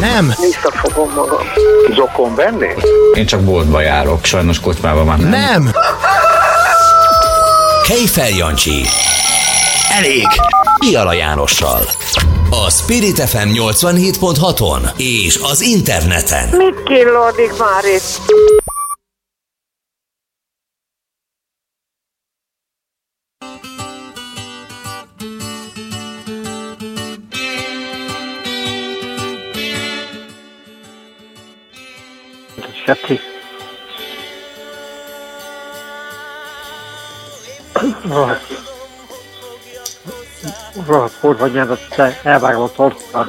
Nem, Visszafogom magam. Zokon venni? Én csak boltba járok, sajnos kocsmában már nem. nem, Kejfel Jancsi. elég. Piala Jánossal. A Spirit FM 87.6-on és az interneten. Mit killódik már itt? Rohadt. Kurva nyelvet, elvágom a tortokat.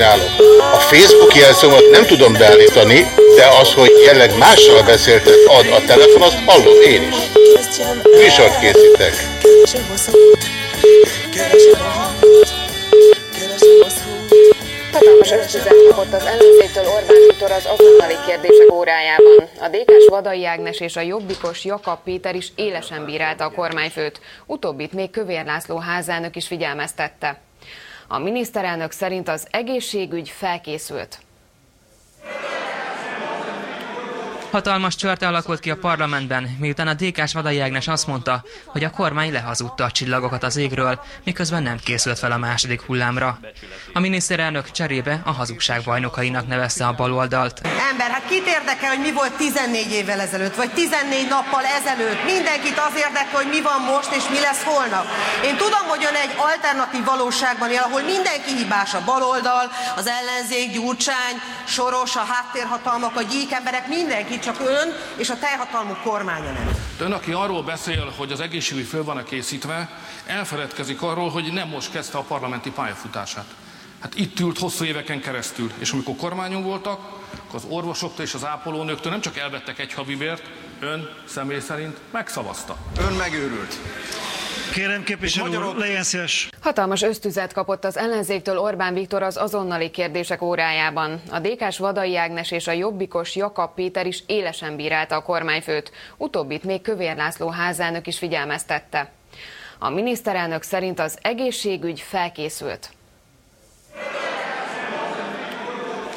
Csinálok. A Facebook jelszómat nem tudom beállítani, de az, hogy jelenleg mással beszéltek, ad a telefon, azt hallom én is. Műsort készítek. Hatalmas ösztüzet kapott az ellenzéktől Orbán Viktor az azonnali kérdések órájában. A DK-s Vadai Ágnes és a jobbikos Jakab Péter is élesen bírálta a kormányfőt. Utóbbit még Kövér László házelnök is figyelmeztette. A miniszterelnök szerint az egészségügy felkészült. Hatalmas csörte alakult ki a parlamentben, miután a DK-s Vadai Ágnes azt mondta, hogy a kormány lehazudta a csillagokat az égről, miközben nem készült fel a második hullámra. A miniszterelnök cserébe a hazugság bajnokainak nevezte a baloldalt. Ember, hát kit érdekel, hogy mi volt 14 évvel ezelőtt, vagy 14 nappal ezelőtt? Mindenkit az érdekel, hogy mi van most, és mi lesz holnap. Én tudom, hogy ön egy alternatív valóságban él, ahol mindenki hibás, a baloldal, az ellenzék, Gyurcsány, Soros, a háttérhatalmak, a gyík emberek, mindenki, csak ön és a teljhatalmú kormánya nem. Ön, aki arról beszél, hogy az egészségügy föl van-e készítve, elfeledkezik arról, hogy nem most kezdte a parlamenti pályafutását. Hát itt ült hosszú éveken keresztül, és amikor kormányon voltak, akkor az orvosoktól és az ápolónőktől nem csak elvettek egy havibért, ön személy szerint megszavazta. Ön megőrült. Kérem képviselő úr, legyen szíves. Hatalmas ösztüzet kapott az ellenzéktől Orbán Viktor az azonnali kérdések órájában. A DK-s Vadai Ágnes és a jobbikos Jakab Péter is élesen bírálta a kormányfőt. Utóbbit még Kövér László házelnök is figyelmeztette. A miniszterelnök szerint az egészségügy felkészült.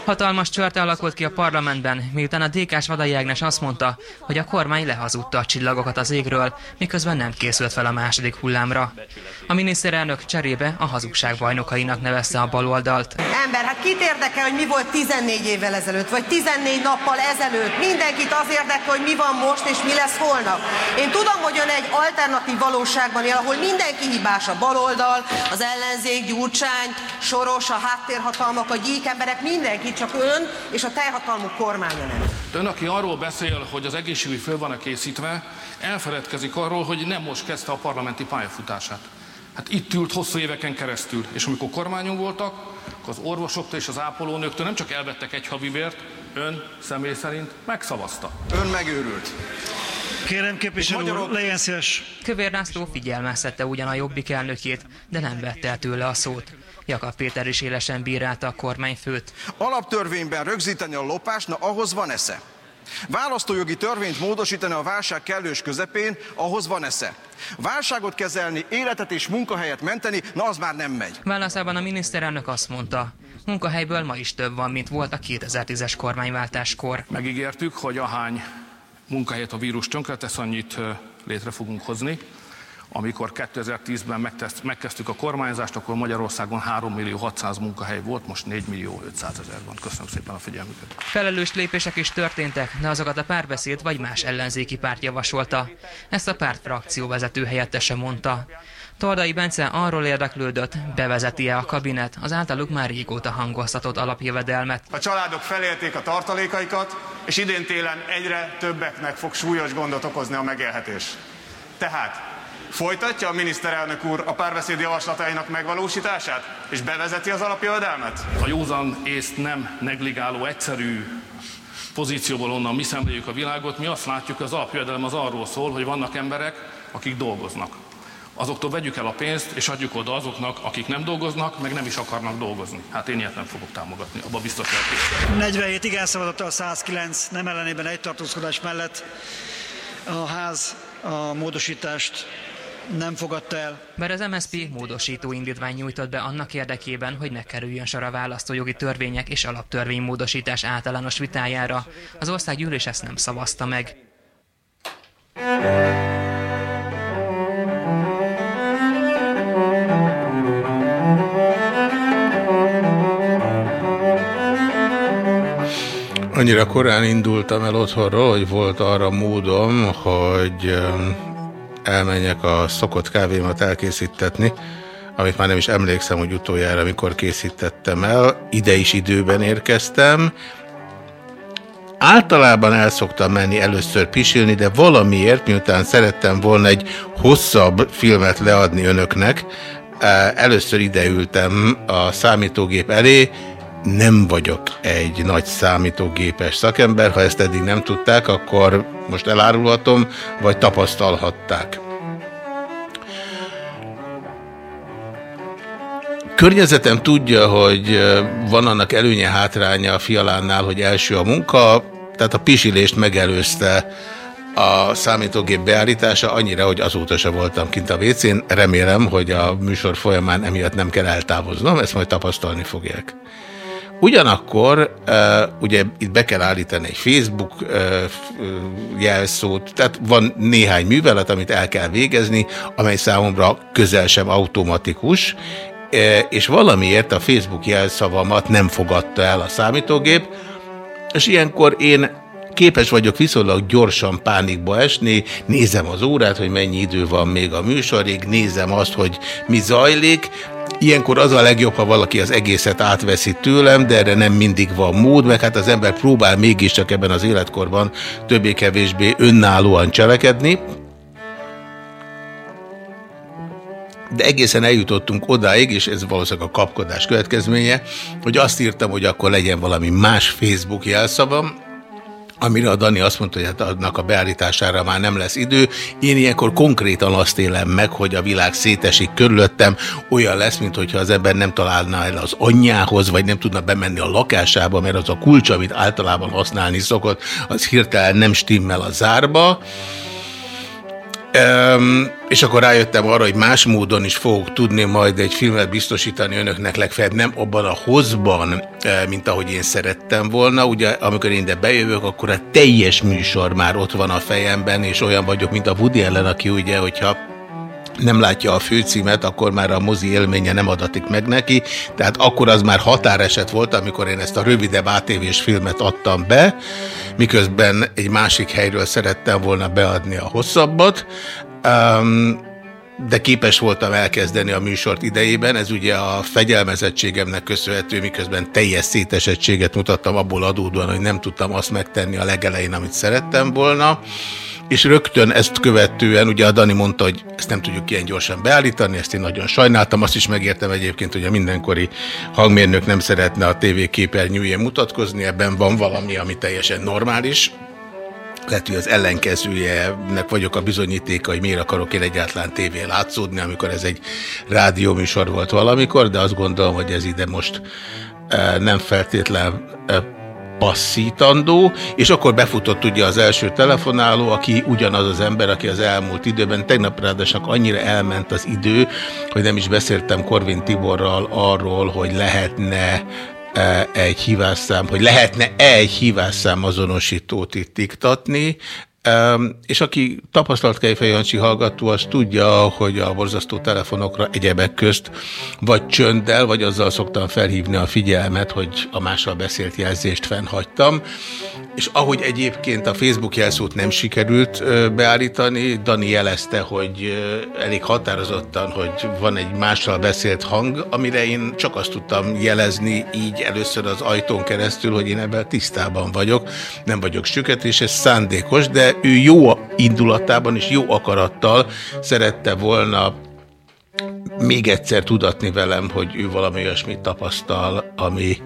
Hatalmas csörte alakult ki a parlamentben, miután a DK-s Vadai Ágnes azt mondta, hogy a kormány lehazudta a csillagokat az égről, miközben nem készült fel a második hullámra. A miniszterelnök cserébe a hazugság bajnokainak nevezte a baloldalt. Ember, hát kit érdekel, hogy mi volt 14 évvel ezelőtt, vagy 14 nappal ezelőtt? Mindenkit az érdekel, hogy mi van most, és mi lesz holnap. Én tudom, hogy ön egy alternatív valóságban él, ahol mindenki hibás, a baloldal, az ellenzék, Gyurcsány, Soros, a háttérhatalmak, a gyík emberek, mindenki, csak ön és a teljhatalmú kormánya nem. Ön, aki arról beszél, hogy az egészségügy föl van-e készítve, elfeledkezik arról, hogy nem most kezdte a parlamenti pályafutását. Hát itt ült hosszú éveken keresztül, és amikor kormányon voltak, akkor az orvosoktól és az ápolónőktől nem csak elvettek egy havibért, ön személy szerint megszavazta. Ön megőrült. Kérem képviselő úr, legyen szíves. Kövér László figyelmeztette ugyan a jobbik elnökét, de nem vette el tőle a szót. Jakab Péter is élesen bírálta a kormányfőt. Alaptörvényben rögzíteni a lopást, na ahhoz van esze. Választójogi törvényt módosítani a válság kellős közepén, ahhoz van esze. Válságot kezelni, életet és munkahelyet menteni, na az már nem megy. Válaszában a miniszterelnök azt mondta, munkahelyből ma is több van, mint volt a 2010-es kormányváltáskor. Megígértük, hogy ahány munkahelyet a vírus tönkretesz, annyit létre fogunk hozni. Amikor 2010-ben megkezdtük a kormányzást, akkor Magyarországon 3 millió 600 munkahely volt, most 4 millió 500 ezer van. Köszönöm szépen a figyelmüket. Felelős lépések is történtek, de azokat a párbeszéd vagy más ellenzéki párt javasolta. Ezt a párt frakcióvezető helyettese mondta. Tordai Bence arról érdeklődött, bevezeti-e a kabinet az általuk már régóta hangoztatott alapjövedelmet. A családok felélték a tartalékaikat, és idén télen egyre többeknek fog súlyos gondot okozni a megélhetés. Tehát Folytatja a miniszterelnök úr a párbeszéd javaslatainak megvalósítását, és bevezeti az alapjövedelmet? A józan észt nem negligáló, egyszerű pozícióból onnan mi szemléljük a világot, mi azt látjuk, hogy az alapjövedelem az arról szól, hogy vannak emberek, akik dolgoznak. Azoktól vegyük el a pénzt, és adjuk oda azoknak, akik nem dolgoznak, meg nem is akarnak dolgozni. Hát én ilyet nem fogok támogatni, abba biztos lehet. 47 igen szavazattal 109 nem ellenében egy tartózkodás mellett a ház a módosítást nem fogadta el. Mert az MSZP módosító indítvány nyújtott be annak érdekében, hogy ne kerüljön sor a választójogi törvények és alaptörvénymódosítás általános vitájára. Az országgyűlés ezt nem szavazta meg. Annyira korán indultam el otthonról, hogy volt arra módom, hogy elmenjek a szokott kávémat elkészítetni, amit már nem is emlékszem, hogy utoljára mikor készítettem el. Ide is időben érkeztem. Általában el szoktam menni először pisilni, de valamiért, miután szerettem volna egy hosszabb filmet leadni önöknek, először ideültem a számítógép elé, nem vagyok egy nagy számítógépes szakember, ha ezt eddig nem tudták, akkor most elárulhatom, vagy tapasztalhatták. Környezetem tudja, hogy van annak előnye hátránya a fialánnál, hogy első a munka, tehát a pisilést megelőzte a számítógép beállítása annyira, hogy azóta se voltam kint a WC-n. Remélem, hogy a műsor folyamán emiatt nem kell eltávoznom, ezt majd tapasztalni fogják. Ugyanakkor ugye itt be kell állítani egy Facebook jelszót, tehát van néhány művelet, amit el kell végezni, amely számomra közel sem automatikus, és valamiért a Facebook jelszavamat nem fogadta el a számítógép, és ilyenkor én képes vagyok viszonylag gyorsan pánikba esni, nézem az órát, hogy mennyi idő van még a műsorig, nézem azt, hogy mi zajlik, Ilyenkor az a legjobb, ha valaki az egészet átveszi tőlem, de erre nem mindig van mód, meg hát az ember próbál mégiscsak ebben az életkorban többé-kevésbé önállóan cselekedni. De egészen eljutottunk odáig, és ez valószínűleg a kapkodás következménye, hogy azt írtam, hogy akkor legyen valami más Facebook jelszavam, amire a Dani azt mondta, hogy hát annak a beállítására már nem lesz idő. Én ilyenkor konkrétan azt élem meg, hogy a világ szétesik körülöttem, olyan lesz, mint hogyha az ember nem találna el az anyjához, vagy nem tudna bemenni a lakásába, mert az a kulcs, amit általában használni szokott, az hirtelen nem stimmel a zárba. Um, és akkor rájöttem arra, hogy más módon is fogok tudni majd egy filmet biztosítani önöknek legfeljebb nem abban a hozban, mint ahogy én szerettem volna. Ugye amikor én ide bejövök, akkor a teljes műsor már ott van a fejemben, és olyan vagyok, mint a Woody ellen, aki ugye, hogyha nem látja a főcímet, akkor már a mozi élménye nem adatik meg neki, tehát akkor az már határeset volt, amikor én ezt a rövidebb ATV-s filmet adtam be, miközben egy másik helyről szerettem volna beadni a hosszabbat, um, de képes voltam elkezdeni a műsort idejében, ez ugye a fegyelmezettségemnek köszönhető, miközben teljes szétesettséget mutattam abból adódóan, hogy nem tudtam azt megtenni a legelején, amit szerettem volna, és rögtön ezt követően, ugye a Dani mondta, hogy ezt nem tudjuk ilyen gyorsan beállítani, ezt én nagyon sajnáltam, azt is megértem egyébként, hogy a mindenkori hangmérnök nem szeretne a TV képernyőjén mutatkozni, ebben van valami, ami teljesen normális, lehet, hogy az ellenkezőjenek vagyok a bizonyítéka, hogy miért akarok én egyáltalán tévén látszódni, amikor ez egy rádióműsor volt valamikor, de azt gondolom, hogy ez ide most eh, nem feltétlen eh, passzítandó, és akkor befutott ugye az első telefonáló, aki ugyanaz az ember, aki az elmúlt időben, tegnap ráadásul annyira elment az idő, hogy nem is beszéltem Korvin Tiborral arról, hogy lehetne e, egy hívásszám, hogy lehetne-e egy hívásszám azonosítót itt iktatni, és aki tapasztalt Kejfej Jancsi hallgató, az tudja, hogy a borzasztó telefonokra egyebek közt vagy csönddel, vagy azzal szoktam felhívni a figyelmet, hogy a mással beszélt jelzést fennhagytam. És ahogy egyébként a Facebook jelszót nem sikerült beállítani, Dani jelezte, hogy elég határozottan, hogy van egy mással beszélt hang, amire én csak azt tudtam jelezni így először az ajtón keresztül, hogy én ebben tisztában vagyok, nem vagyok süket, és ez szándékos, de ő jó indulatában és jó akarattal szerette volna még egyszer tudatni velem, hogy ő valami olyasmit tapasztal, ami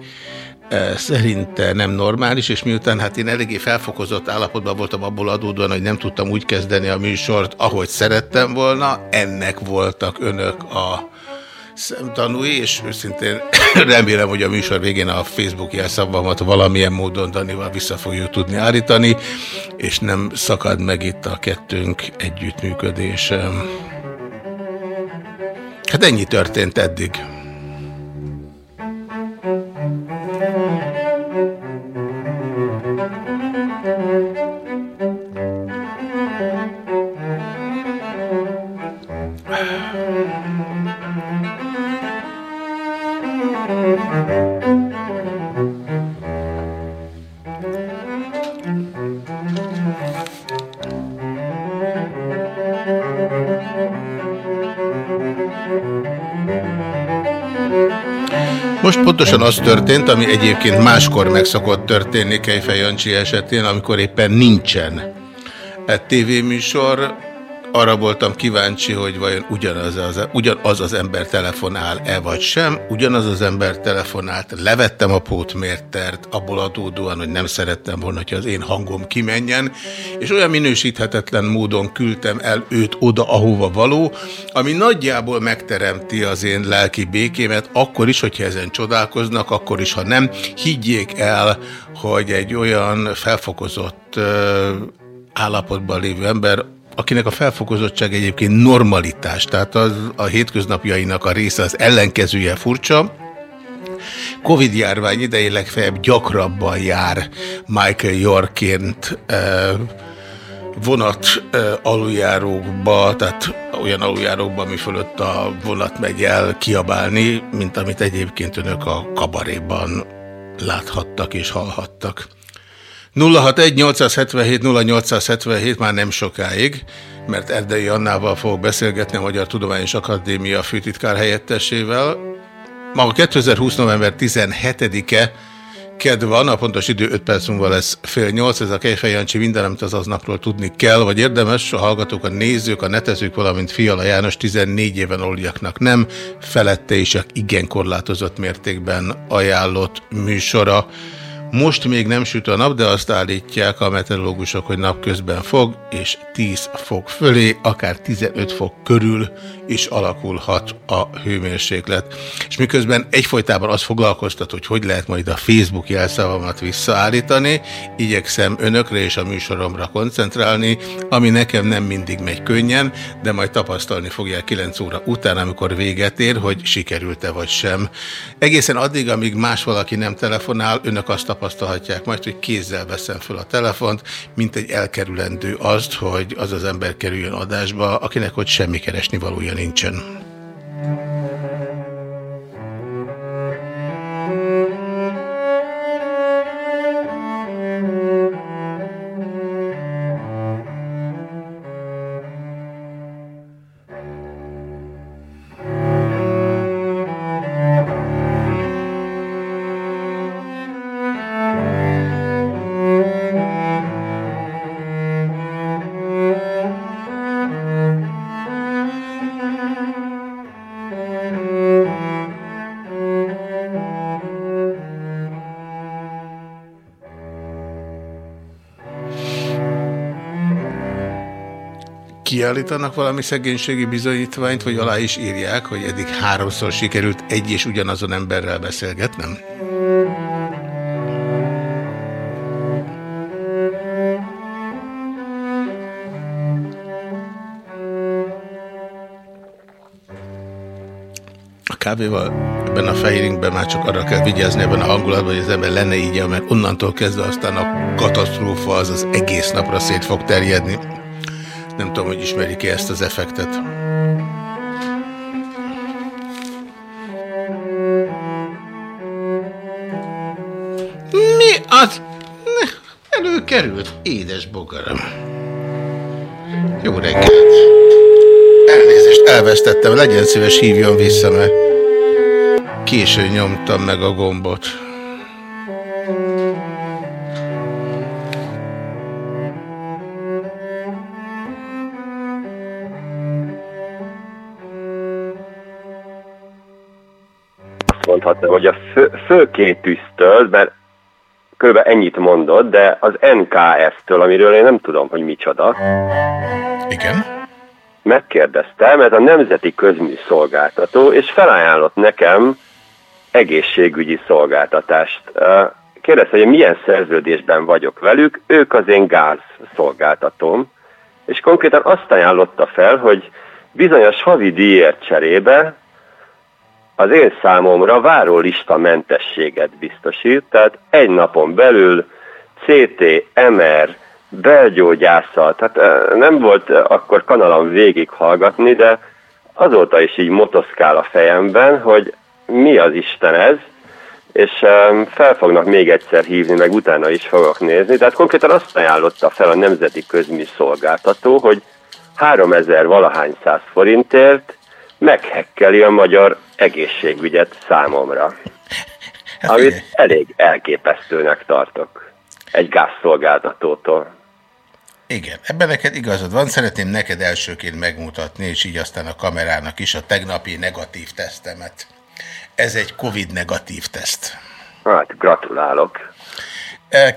e, szerinte nem normális, és miután hát én eléggé felfokozott állapotban voltam abból adódóan, hogy nem tudtam úgy kezdeni a műsort, ahogy szerettem volna, ennek voltak önök a szemtanúi, és őszintén remélem, hogy a műsor végén a Facebook jelszavamat valamilyen módon Danival vissza fogjuk tudni állítani, és nem szakad meg itt a kettőnk együttműködése. Hát ennyi történt eddig. Most pontosan az történt, ami egyébként máskor meg szokott történni Kejfej Jancsi esetén, amikor éppen nincsen egy tévéműsor, arra voltam kíváncsi, hogy vajon ugyanaz az, ugyanaz az ember telefonál-e vagy sem. Ugyanaz az ember telefonált, levettem a pótmértert, abból adódóan, hogy nem szerettem volna, hogy az én hangom kimenjen, és olyan minősíthetetlen módon küldtem el őt oda, ahova való, ami nagyjából megteremti az én lelki békémet, akkor is, hogyha ezen csodálkoznak, akkor is, ha nem. Higgyék el, hogy egy olyan felfokozott állapotban lévő ember akinek a felfokozottság egyébként normalitás, tehát az a hétköznapjainak a része az ellenkezője furcsa, Covid járvány idején legfeljebb gyakrabban jár Michael Yorkként vonat aluljárókba, tehát olyan aluljárókba, ami fölött a vonat megy el kiabálni, mint amit egyébként önök a kabaréban láthattak és hallhattak. 061-877-0877 már nem sokáig, mert Erdei Annával fogok beszélgetni a Magyar Tudományos Akadémia főtitkár helyettesével. Ma a 2020. november 17-e Ked van, a pontos idő 5 perc múlva lesz fél nyolc, ez a Kejfej Jancsi minden, amit az aznapról tudni kell, vagy érdemes, a hallgatók, a nézők, a netezők, valamint Fiala János 14 éven oljaknak nem, felette is igen korlátozott mértékben ajánlott műsora Most még nem süt a nap, de azt állítják a meteorológusok, hogy napközben fog, és 10 fok fölé, akár 15 fok körül is alakulhat a hőmérséklet. És miközben egyfolytában az foglalkoztat, hogy hogy lehet majd a Facebook jelszavamat visszaállítani, igyekszem önökre és a műsoromra koncentrálni, ami nekem nem mindig megy könnyen, de majd tapasztalni fogják 9 óra után, amikor véget ér, hogy sikerült-e vagy sem. Egészen addig, amíg más valaki nem telefonál, önök azt tapasztalhatják majd, hogy kézzel veszem föl a telefont, mint egy elkerülendő azt, hogy az az ember kerüljön adásba, akinek ott semmi keresni valója nincsen. Kiállítanak valami szegénységi bizonyítványt, vagy alá is írják, hogy eddig háromszor sikerült egy és ugyanazon emberrel beszélgetnem? A kávéval ebben a fehéringben már csak arra kell vigyázni ebben a hangulatban, hogy az ember lenne így, mert onnantól kezdve aztán a katasztrófa az az egész napra szét fog terjedni. Nem tudom, hogy ismerik-e ezt az effektet. Mi az? Előkerült, édes bogaram. Jó reggelt. Elnézést, elvesztettem, legyen szíves, hívjon vissza, mert későn nyomtam meg a gombot. Mondhatnám, hogy a fő, főként tűztől, mert kb. ennyit mondott, de az NKS-től, amiről én nem tudom, hogy micsoda. Igen. Megkérdeztem, ez a Nemzeti Közműszolgáltató, és felajánlott nekem egészségügyi szolgáltatást. Kérdezte, hogy milyen szerződésben vagyok velük, ők az én gázszolgáltatóm, és konkrétan azt ajánlotta fel, hogy bizonyos havi díjért cserébe az én számomra várólista mentességet biztosít, tehát egy napon belül CT, MR, belgyógyászat, tehát nem volt akkor kanalom végighallgatni, de azóta is így motoszkál a fejemben, hogy mi az Isten ez, és fel fognak még egyszer hívni, meg utána is fogok nézni. Tehát konkrétan azt ajánlotta fel a Nemzeti Közműszolgáltató, hogy 3000 valahány száz forintért meghekkeli a magyar egészségügyet számomra. Hát amit elég elképesztőnek tartok egy gázszolgáltatótól. Igen, ebben neked igazad van. Szeretném neked elsőként megmutatni, és így aztán a kamerának is a tegnapi negatív tesztemet. Ez egy Covid negatív teszt. Hát, gratulálok.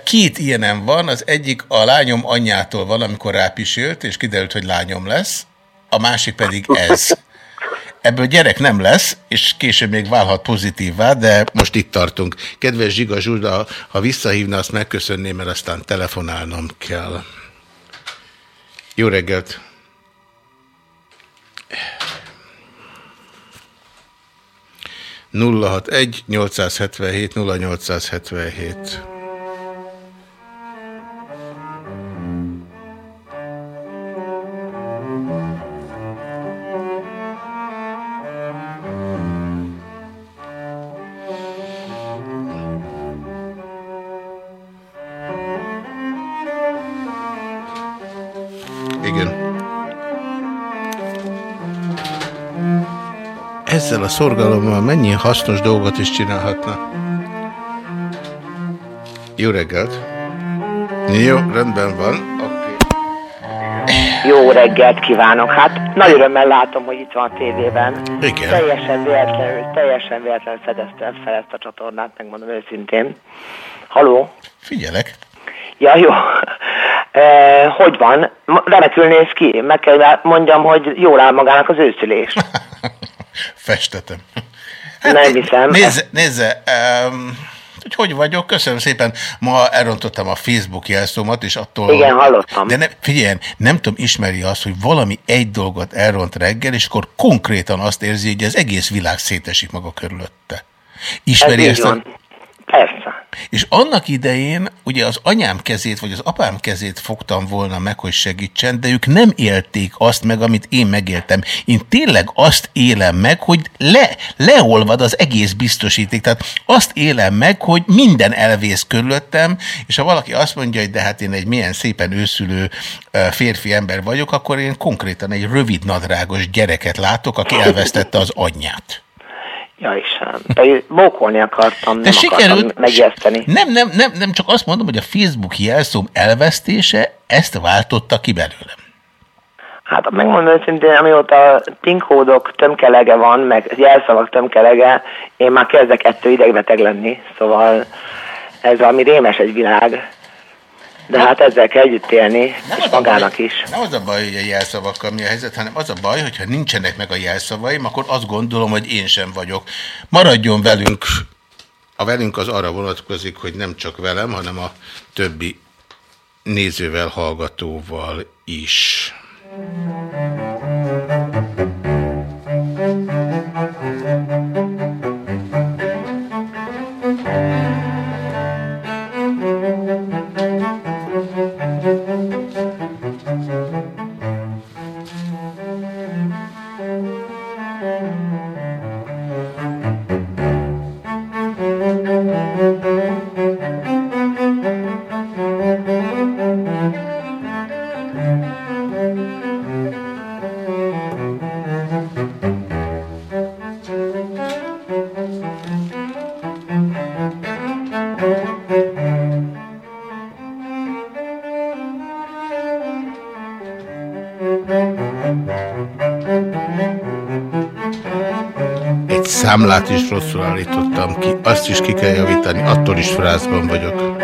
Két ilyenem van, az egyik a lányom anyjától van, amikor rápisült, és kiderült, hogy lányom lesz, a másik pedig ez. Ebből gyerek nem lesz, és később még válhat pozitívvá, de most itt tartunk. Kedves Zsiga Zsuda, ha visszahívna, azt megköszönném, mert aztán telefonálnom kell. Jó reggelt! nulla hat egy 877 0877 szorgalommal mennyi hasznos dolgot is csinálhatna. Jó reggelt! Jó, rendben van. Jó reggelt kívánok. Hát nagy örömmel látom, hogy itt van a tévében. Igen. Teljesen véletlenül, teljesen véletlenül fedeztem fel ezt a csatornát, megmondom őszintén. Haló? Figyelek. Ja, jó. E, hogy van? Remekül néz ki. Meg kell mondjam, hogy jól áll magának az őszülés. Festetem. Nem hiszem. Nézze, nézze um, hogy hogy vagyok? Köszönöm szépen. Ma elrontottam a Facebook jelszómat, és attól... Igen, hallottam. De ne, figyeljen, nem tudom, ismeri azt, hogy valami egy dolgot elront reggel, és akkor konkrétan azt érzi, hogy az egész világ szétesik maga körülötte. Ismeri Ez ezt a... Persze. És annak idején ugye az anyám kezét, vagy az apám kezét fogtam volna meg, hogy segítsen, de ők nem élték azt meg, amit én megéltem. Én tényleg azt élem meg, hogy le, leolvad az egész biztosíték. Tehát azt élem meg, hogy minden elvész körülöttem, és ha valaki azt mondja, hogy de hát én egy milyen szépen őszülő férfi ember vagyok, akkor én konkrétan egy rövid nadrágos gyereket látok, aki elvesztette az anyját. Ja, Istenem. Pedig bókolni akartam, nem De akartam sikerült. megjeszteni. Nem, nem, nem, nem, csak azt mondom, hogy a Facebook jelszóm elvesztése ezt váltotta ki belőlem. Hát megmondom őszintén, amióta pinkódok tömkelege van, meg jelszavak tömkelege, én már kezdek ettől idegbeteg lenni, szóval ez valami rémes egy világ. De hát ezzel kell együtt élni, és magának is. Nem az a baj, hogy a jelszavakkal mi a helyzet, hanem az a baj, hogyha nincsenek meg a jelszavaim, akkor azt gondolom, hogy én sem vagyok. Maradjon velünk. A velünk az arra vonatkozik, hogy nem csak velem, hanem a többi nézővel, hallgatóval is. Egy számlát is rosszul állítottam ki, azt is ki kell javítani, attól is frázban vagyok.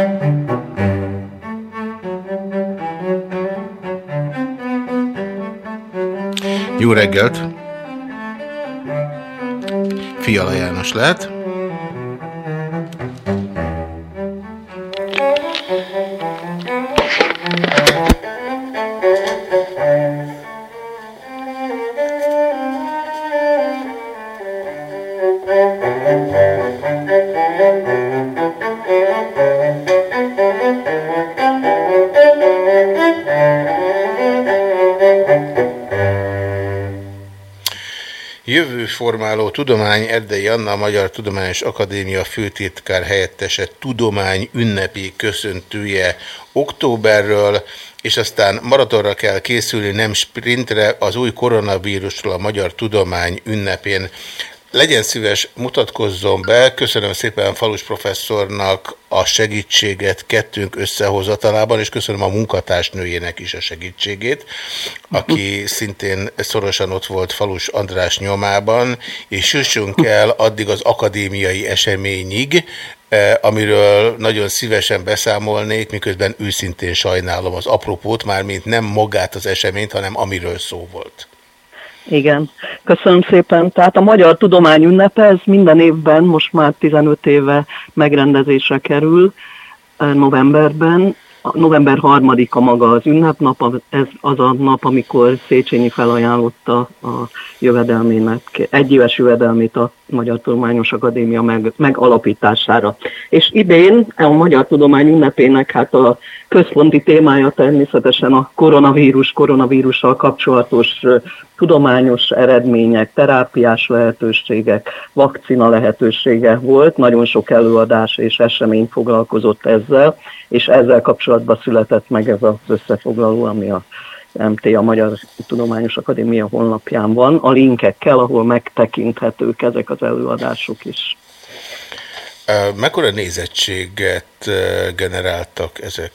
Jó reggelt! Fiala János lehet. Jövőformáló tudomány Erdei Anna, a Magyar Tudományos Akadémia főtitkár helyettese tudomány ünnepi köszöntője októberről, és aztán maratonra kell készülni, nem sprintre, az új koronavírusról a Magyar Tudomány ünnepén. Legyen szíves, mutatkozzon be. Köszönöm szépen Falus professzornak a segítséget kettőnk összehozatalában, és köszönöm a munkatársnőjének is a segítségét, aki szintén szorosan ott volt Falus András nyomában, és jussunk el addig az akadémiai eseményig, eh, amiről nagyon szívesen beszámolnék, miközben őszintén sajnálom az apropót, mármint nem magát az eseményt, hanem amiről szó volt. Igen, köszönöm szépen. Tehát a Magyar Tudomány ünnepe, ez minden évben, most már 15 éve megrendezésre kerül novemberben. November 3-a maga az ünnepnap, ez az a nap, amikor Széchenyi felajánlotta a jövedelmének, egyéves jövedelmét a Magyar Tudományos Akadémia meg, megalapítására. És idén a Magyar Tudomány ünnepének hát a központi témája természetesen a koronavírus, koronavírussal kapcsolatos tudományos eredmények, terápiás lehetőségek, vakcina lehetősége volt. Nagyon sok előadás és esemény foglalkozott ezzel, és ezzel kapcsolatban született meg ez az összefoglaló, ami a MT, a Magyar Tudományos Akadémia honlapján van, a linkekkel, ahol megtekinthetők ezek az előadások is. Mekkora nézettséget eh, generáltak ezek?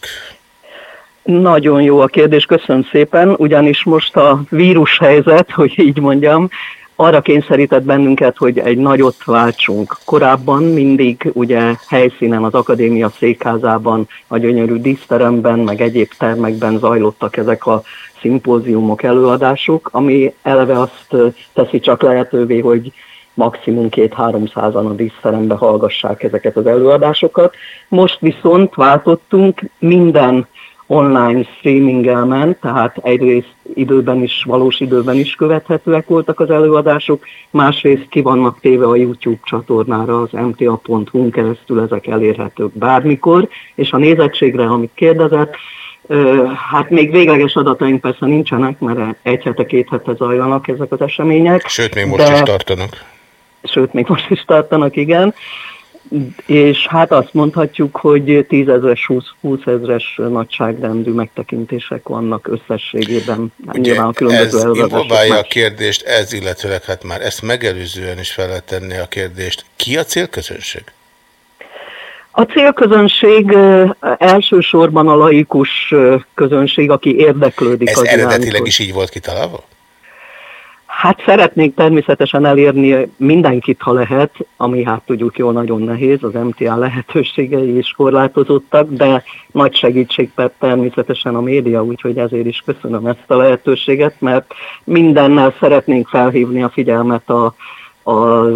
Nagyon jó a kérdés, köszönöm szépen, ugyanis most a vírus helyzet, hogy így mondjam, arra kényszerített bennünket, hogy egy nagyot váltsunk. Korábban mindig ugye helyszínen, az akadémia székházában, a gyönyörű díszteremben, meg egyéb termekben zajlottak ezek a szimpóziumok, előadások, ami eleve azt teszi csak lehetővé, hogy maximum két-háromszázan a díszterembe hallgassák ezeket az előadásokat. Most viszont váltottunk minden online streaminggel ment, tehát egyrészt időben is, valós időben is követhetőek voltak az előadások, másrészt ki vannak téve a YouTube csatornára, az mta.hu-n keresztül ezek elérhetők bármikor, és a nézettségre, amit kérdezett, Hát még végleges adataink persze nincsenek, mert egy hete, két hete zajlanak ezek az események. Sőt, még most de, is tartanak. Sőt, még most is tartanak, igen és hát azt mondhatjuk, hogy 10 ezres, 20, 20 ezres nagyságrendű megtekintések vannak összességében. Ugye a különböző ez a kérdést, ez illetőleg hát már ezt megelőzően is fel lehet tenni a kérdést. Ki a célközönség? A célközönség elsősorban a laikus közönség, aki érdeklődik. Ez eredetileg is így volt kitalálva? Hát szeretnék természetesen elérni mindenkit, ha lehet, ami hát tudjuk jól nagyon nehéz, az MTA lehetőségei is korlátozottak, de nagy segítség természetesen a média, úgyhogy ezért is köszönöm ezt a lehetőséget, mert mindennel szeretnénk felhívni a figyelmet a, a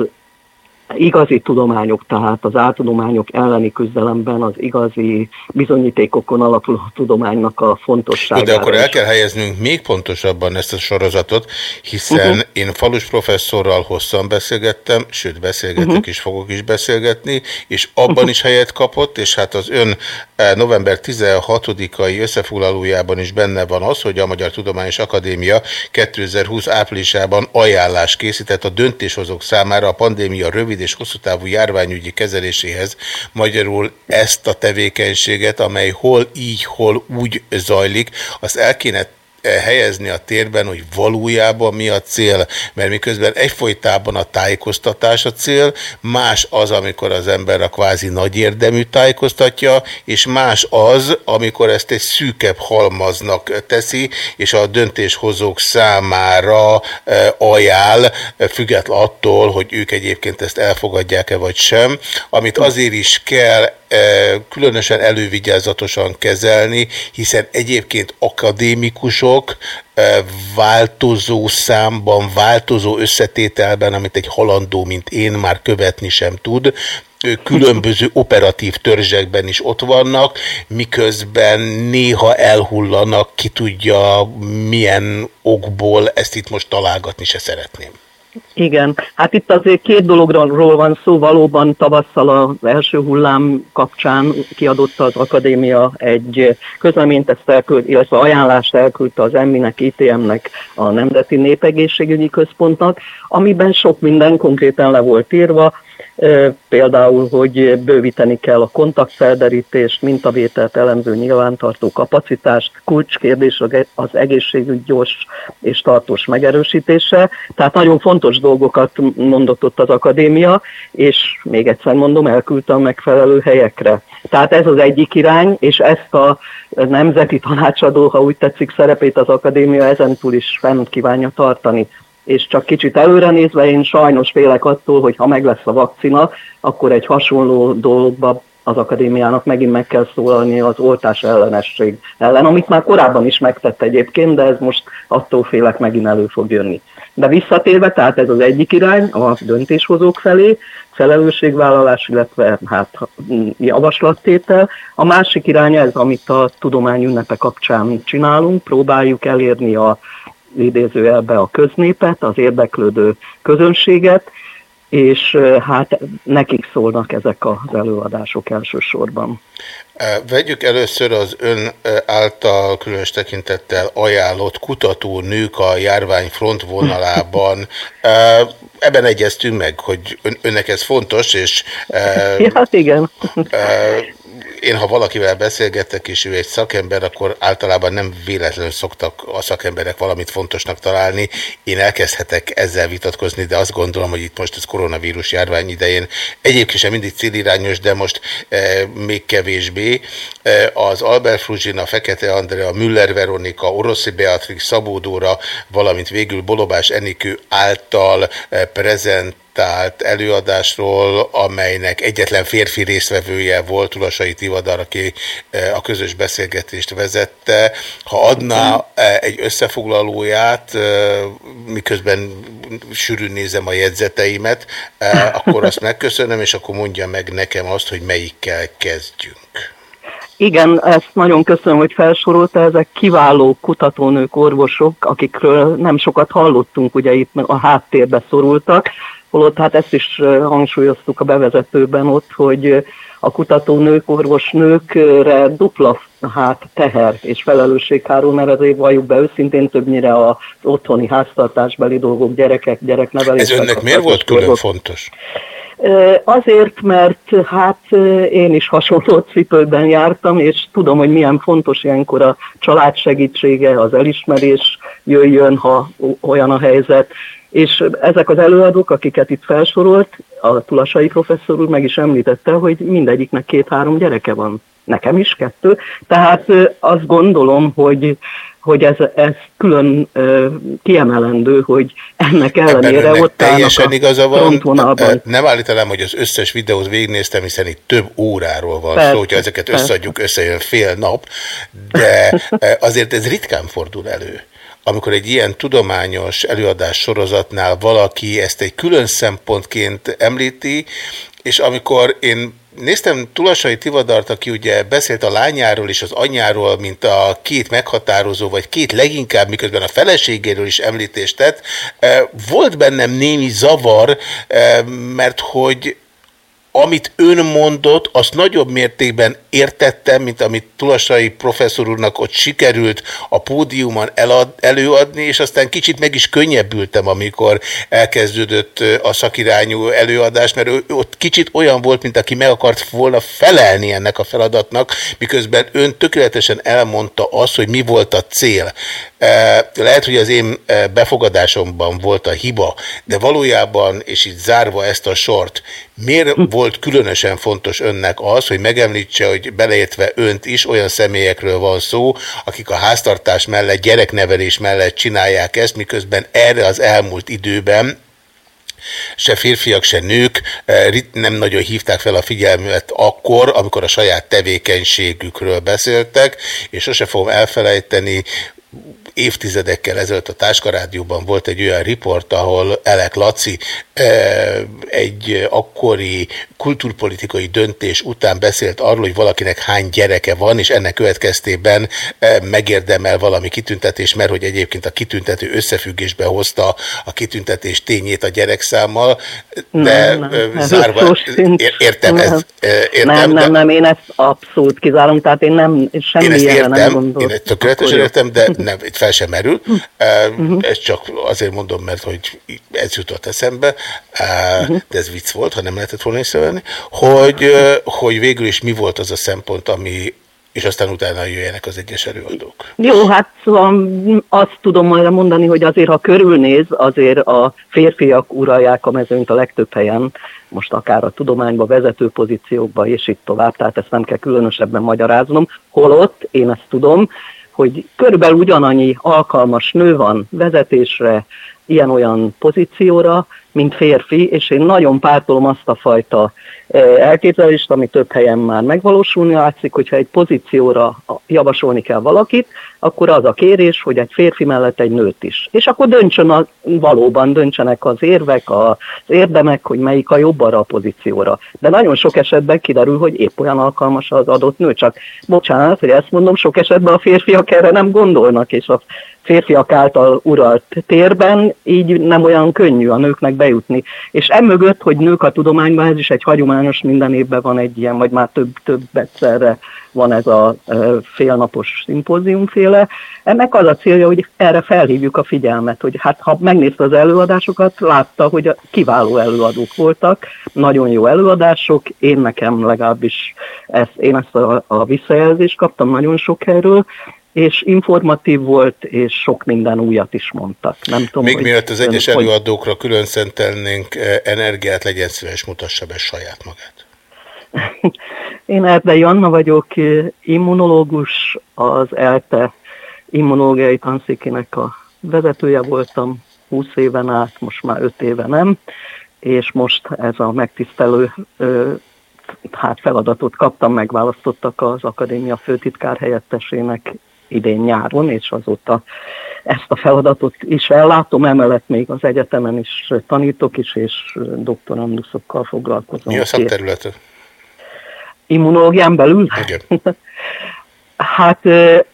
igazi tudományok, tehát az áltudományok elleni küzdelemben az igazi bizonyítékokon alapuló tudománynak a fontosságára. De akkor el kell helyeznünk még pontosabban ezt a sorozatot, hiszen uh -huh. én falus professzorral hosszan beszélgettem, sőt beszélgetek uh -huh. és fogok is beszélgetni, és abban uh -huh. is helyet kapott, és hát az ön eh, november 16-ai összefoglalójában is benne van az, hogy a Magyar Tudományos Akadémia 2020 áprilisában ajánlás készített a döntéshozók számára a pandémia rövid rövid és hosszú távú járványügyi kezeléséhez magyarul ezt a tevékenységet, amely hol így, hol úgy zajlik, azt el kéne helyezni a térben, hogy valójában mi a cél, mert miközben egyfolytában a tájékoztatás a cél, más az, amikor az ember a kvázi nagy érdemű tájékoztatja, és más az, amikor ezt egy szűkebb halmaznak teszi, és a döntéshozók számára e, ajánl, független attól, hogy ők egyébként ezt elfogadják-e vagy sem, amit azért is kell különösen elővigyázatosan kezelni, hiszen egyébként akadémikusok változó számban, változó összetételben, amit egy halandó, mint én már követni sem tud, különböző operatív törzsekben is ott vannak, miközben néha elhullanak, ki tudja milyen okból, ezt itt most találgatni se szeretném. Igen, hát itt azért két dologról van szó, valóban tavasszal az első hullám kapcsán kiadotta az akadémia egy közleményt, ezt elküld, illetve ajánlást elküldte az EMMI-nek, ITM-nek, a Nemzeti Népegészségügyi Központnak, amiben sok minden konkrétan le volt írva, például, hogy bővíteni kell a kontaktfelderítést, mintavételt elemző nyilvántartó kapacitást, kulcskérdés az egészségügy gyors és tartós megerősítése. Tehát nagyon fontos dolgokat mondott ott az akadémia, és még egyszer mondom, elküldte a megfelelő helyekre. Tehát ez az egyik irány, és ezt a nemzeti tanácsadó, ha úgy tetszik, szerepét az akadémia ezentúl is fenn kívánja tartani és csak kicsit előre nézve én sajnos félek attól, hogy ha meg lesz a vakcina, akkor egy hasonló dologba az akadémiának megint meg kell szólalni az oltás ellenesség ellen, amit már korábban is megtett egyébként, de ez most attól félek megint elő fog jönni. De visszatérve, tehát ez az egyik irány a döntéshozók felé, felelősségvállalás, illetve hát javaslattétel. A másik irány ez, amit a tudományünnepe kapcsán csinálunk, próbáljuk elérni a idézőjelbe a köznépet, az érdeklődő közönséget, és hát nekik szólnak ezek az előadások elsősorban. Vegyük először az ön által különös tekintettel ajánlott kutatónők a járvány frontvonalában. Ebben egyeztünk meg, hogy ön, önnek ez fontos, és... Hát igen én, ha valakivel beszélgetek, és ő egy szakember, akkor általában nem véletlenül szoktak a szakemberek valamit fontosnak találni. Én elkezdhetek ezzel vitatkozni, de azt gondolom, hogy itt most ez koronavírus járvány idején egyébként sem mindig célirányos, de most e, még kevésbé. E, az Albert Fruzsina, Fekete Andrea, Müller Veronika, Oroszi Beatrix, Szabó Dóra, valamint végül Bolobás Enikő által e, prezent dokumentált előadásról, amelynek egyetlen férfi részvevője volt Ulasai Tivadar, aki a közös beszélgetést vezette. Ha adná egy összefoglalóját, miközben sűrűn nézem a jegyzeteimet, akkor azt megköszönöm, és akkor mondja meg nekem azt, hogy melyikkel kezdjünk. Igen, ezt nagyon köszönöm, hogy felsorolta, ezek kiváló kutatónők, orvosok, akikről nem sokat hallottunk, ugye itt a háttérbe szorultak, holott hát ezt is hangsúlyoztuk a bevezetőben ott, hogy a kutatónők, orvosnőkre dupla hát teher és felelősség hárul, mert azért valljuk be őszintén többnyire az otthoni háztartásbeli dolgok, gyerekek, gyereknevelés. Ez önnek miért volt külön dolgok. fontos? Azért, mert hát én is hasonló cipőben jártam, és tudom, hogy milyen fontos ilyenkor a család segítsége, az elismerés jöjjön, ha olyan a helyzet, és ezek az előadók, akiket itt felsorolt, a Tulasai professzor úr meg is említette, hogy mindegyiknek két-három gyereke van. Nekem is kettő. Tehát azt gondolom, hogy hogy ez, ez külön kiemelendő, hogy ennek ellenére ott teljesen igaza van. Nem állítanám, hogy az összes videót végignéztem, hiszen itt több óráról van persze, szó, hogyha ezeket persze. összeadjuk, összejön fél nap, de azért ez ritkán fordul elő amikor egy ilyen tudományos előadás sorozatnál valaki ezt egy külön szempontként említi, és amikor én néztem Tulasai Tivadart, aki ugye beszélt a lányáról és az anyjáról, mint a két meghatározó, vagy két leginkább, miközben a feleségéről is említést tett, eh, volt bennem némi zavar, eh, mert hogy amit ön mondott, azt nagyobb mértékben értettem, mint amit Tulasai professzor úrnak ott sikerült a pódiumon elad, előadni, és aztán kicsit meg is könnyebbültem, amikor elkezdődött a szakirányú előadás, mert ő ott kicsit olyan volt, mint aki meg akart volna felelni ennek a feladatnak, miközben ön tökéletesen elmondta azt, hogy mi volt a cél. Lehet, hogy az én befogadásomban volt a hiba, de valójában, és itt zárva ezt a sort, miért volt különösen fontos önnek az, hogy megemlítse, hogy beleértve önt is olyan személyekről van szó, akik a háztartás mellett, gyereknevelés mellett csinálják ezt, miközben erre az elmúlt időben se férfiak, se nők nem nagyon hívták fel a figyelmet akkor, amikor a saját tevékenységükről beszéltek, és sose fogom elfelejteni, évtizedekkel ezelőtt a Táskarádióban volt egy olyan riport, ahol Elek Laci egy akkori kulturpolitikai döntés után beszélt arról, hogy valakinek hány gyereke van, és ennek következtében megérdemel valami kitüntetés, mert hogy egyébként a kitüntető összefüggésbe hozta a kitüntetés tényét a gyerekszámmal, de nem, nem, zárva, értem, ez, értem. Nem, nem, nem, én ezt abszolút kizárom, tehát én nem, semmi én ezt értem, nem gondolom. Én ezt tökéletesen értem, de nem, itt fel sem merül. Uh, ezt csak azért mondom, mert hogy ez jutott eszembe, uh, de ez vicc volt, ha nem lehetett volna észrevenni, hogy, hogy végül is mi volt az a szempont, ami, és aztán utána jöjjenek az egyes előadók. Jó, hát szóval azt tudom majd mondani, hogy azért, ha körülnéz, azért a férfiak uralják a mezőnyt a legtöbb helyen, most akár a tudományba, vezető pozíciókba, és itt tovább, tehát ezt nem kell különösebben magyaráznom, holott én ezt tudom, hogy körülbelül ugyanannyi alkalmas nő van vezetésre, ilyen-olyan pozícióra, mint férfi, és én nagyon pártolom azt a fajta elképzelést, ami több helyen már megvalósulni látszik, hogyha egy pozícióra javasolni kell valakit, akkor az a kérés, hogy egy férfi mellett egy nőt is. És akkor döntsön a, valóban döntsenek az érvek, az érdemek, hogy melyik a jobb arra a pozícióra. De nagyon sok esetben kiderül, hogy épp olyan alkalmas az adott nő, csak bocsánat, hogy ezt mondom, sok esetben a férfiak erre nem gondolnak, és a férfiak által uralt térben, így nem olyan könnyű a nőknek bejutni. És emögött, hogy nők a tudományban, ez is egy hagyományos, minden évben van egy ilyen, vagy már több, több egyszerre van ez a félnapos szimpóziumféle. Ennek az a célja, hogy erre felhívjuk a figyelmet, hogy hát ha megnézte az előadásokat, látta, hogy kiváló előadók voltak, nagyon jó előadások, én nekem legalábbis ezt, én ezt a, a visszajelzést kaptam nagyon sok helyről, és informatív volt, és sok minden újat is mondtak. Nem tudom, Még mielőtt az egyes hogy... előadókra külön szentelnénk eh, energiát, legyen szíves, mutassa be saját magát. Én Erdei Anna vagyok, immunológus, az ELTE immunológiai tanszékének a vezetője voltam 20 éven át, most már 5 éve nem, és most ez a megtisztelő hát feladatot kaptam, megválasztottak az akadémia főtitkár helyettesének idén nyáron, és azóta ezt a feladatot is ellátom, emellett még az egyetemen is tanítok is, és doktoranduszokkal foglalkozom. Mi a szakterülete? Immunológián belül? Igen. Hát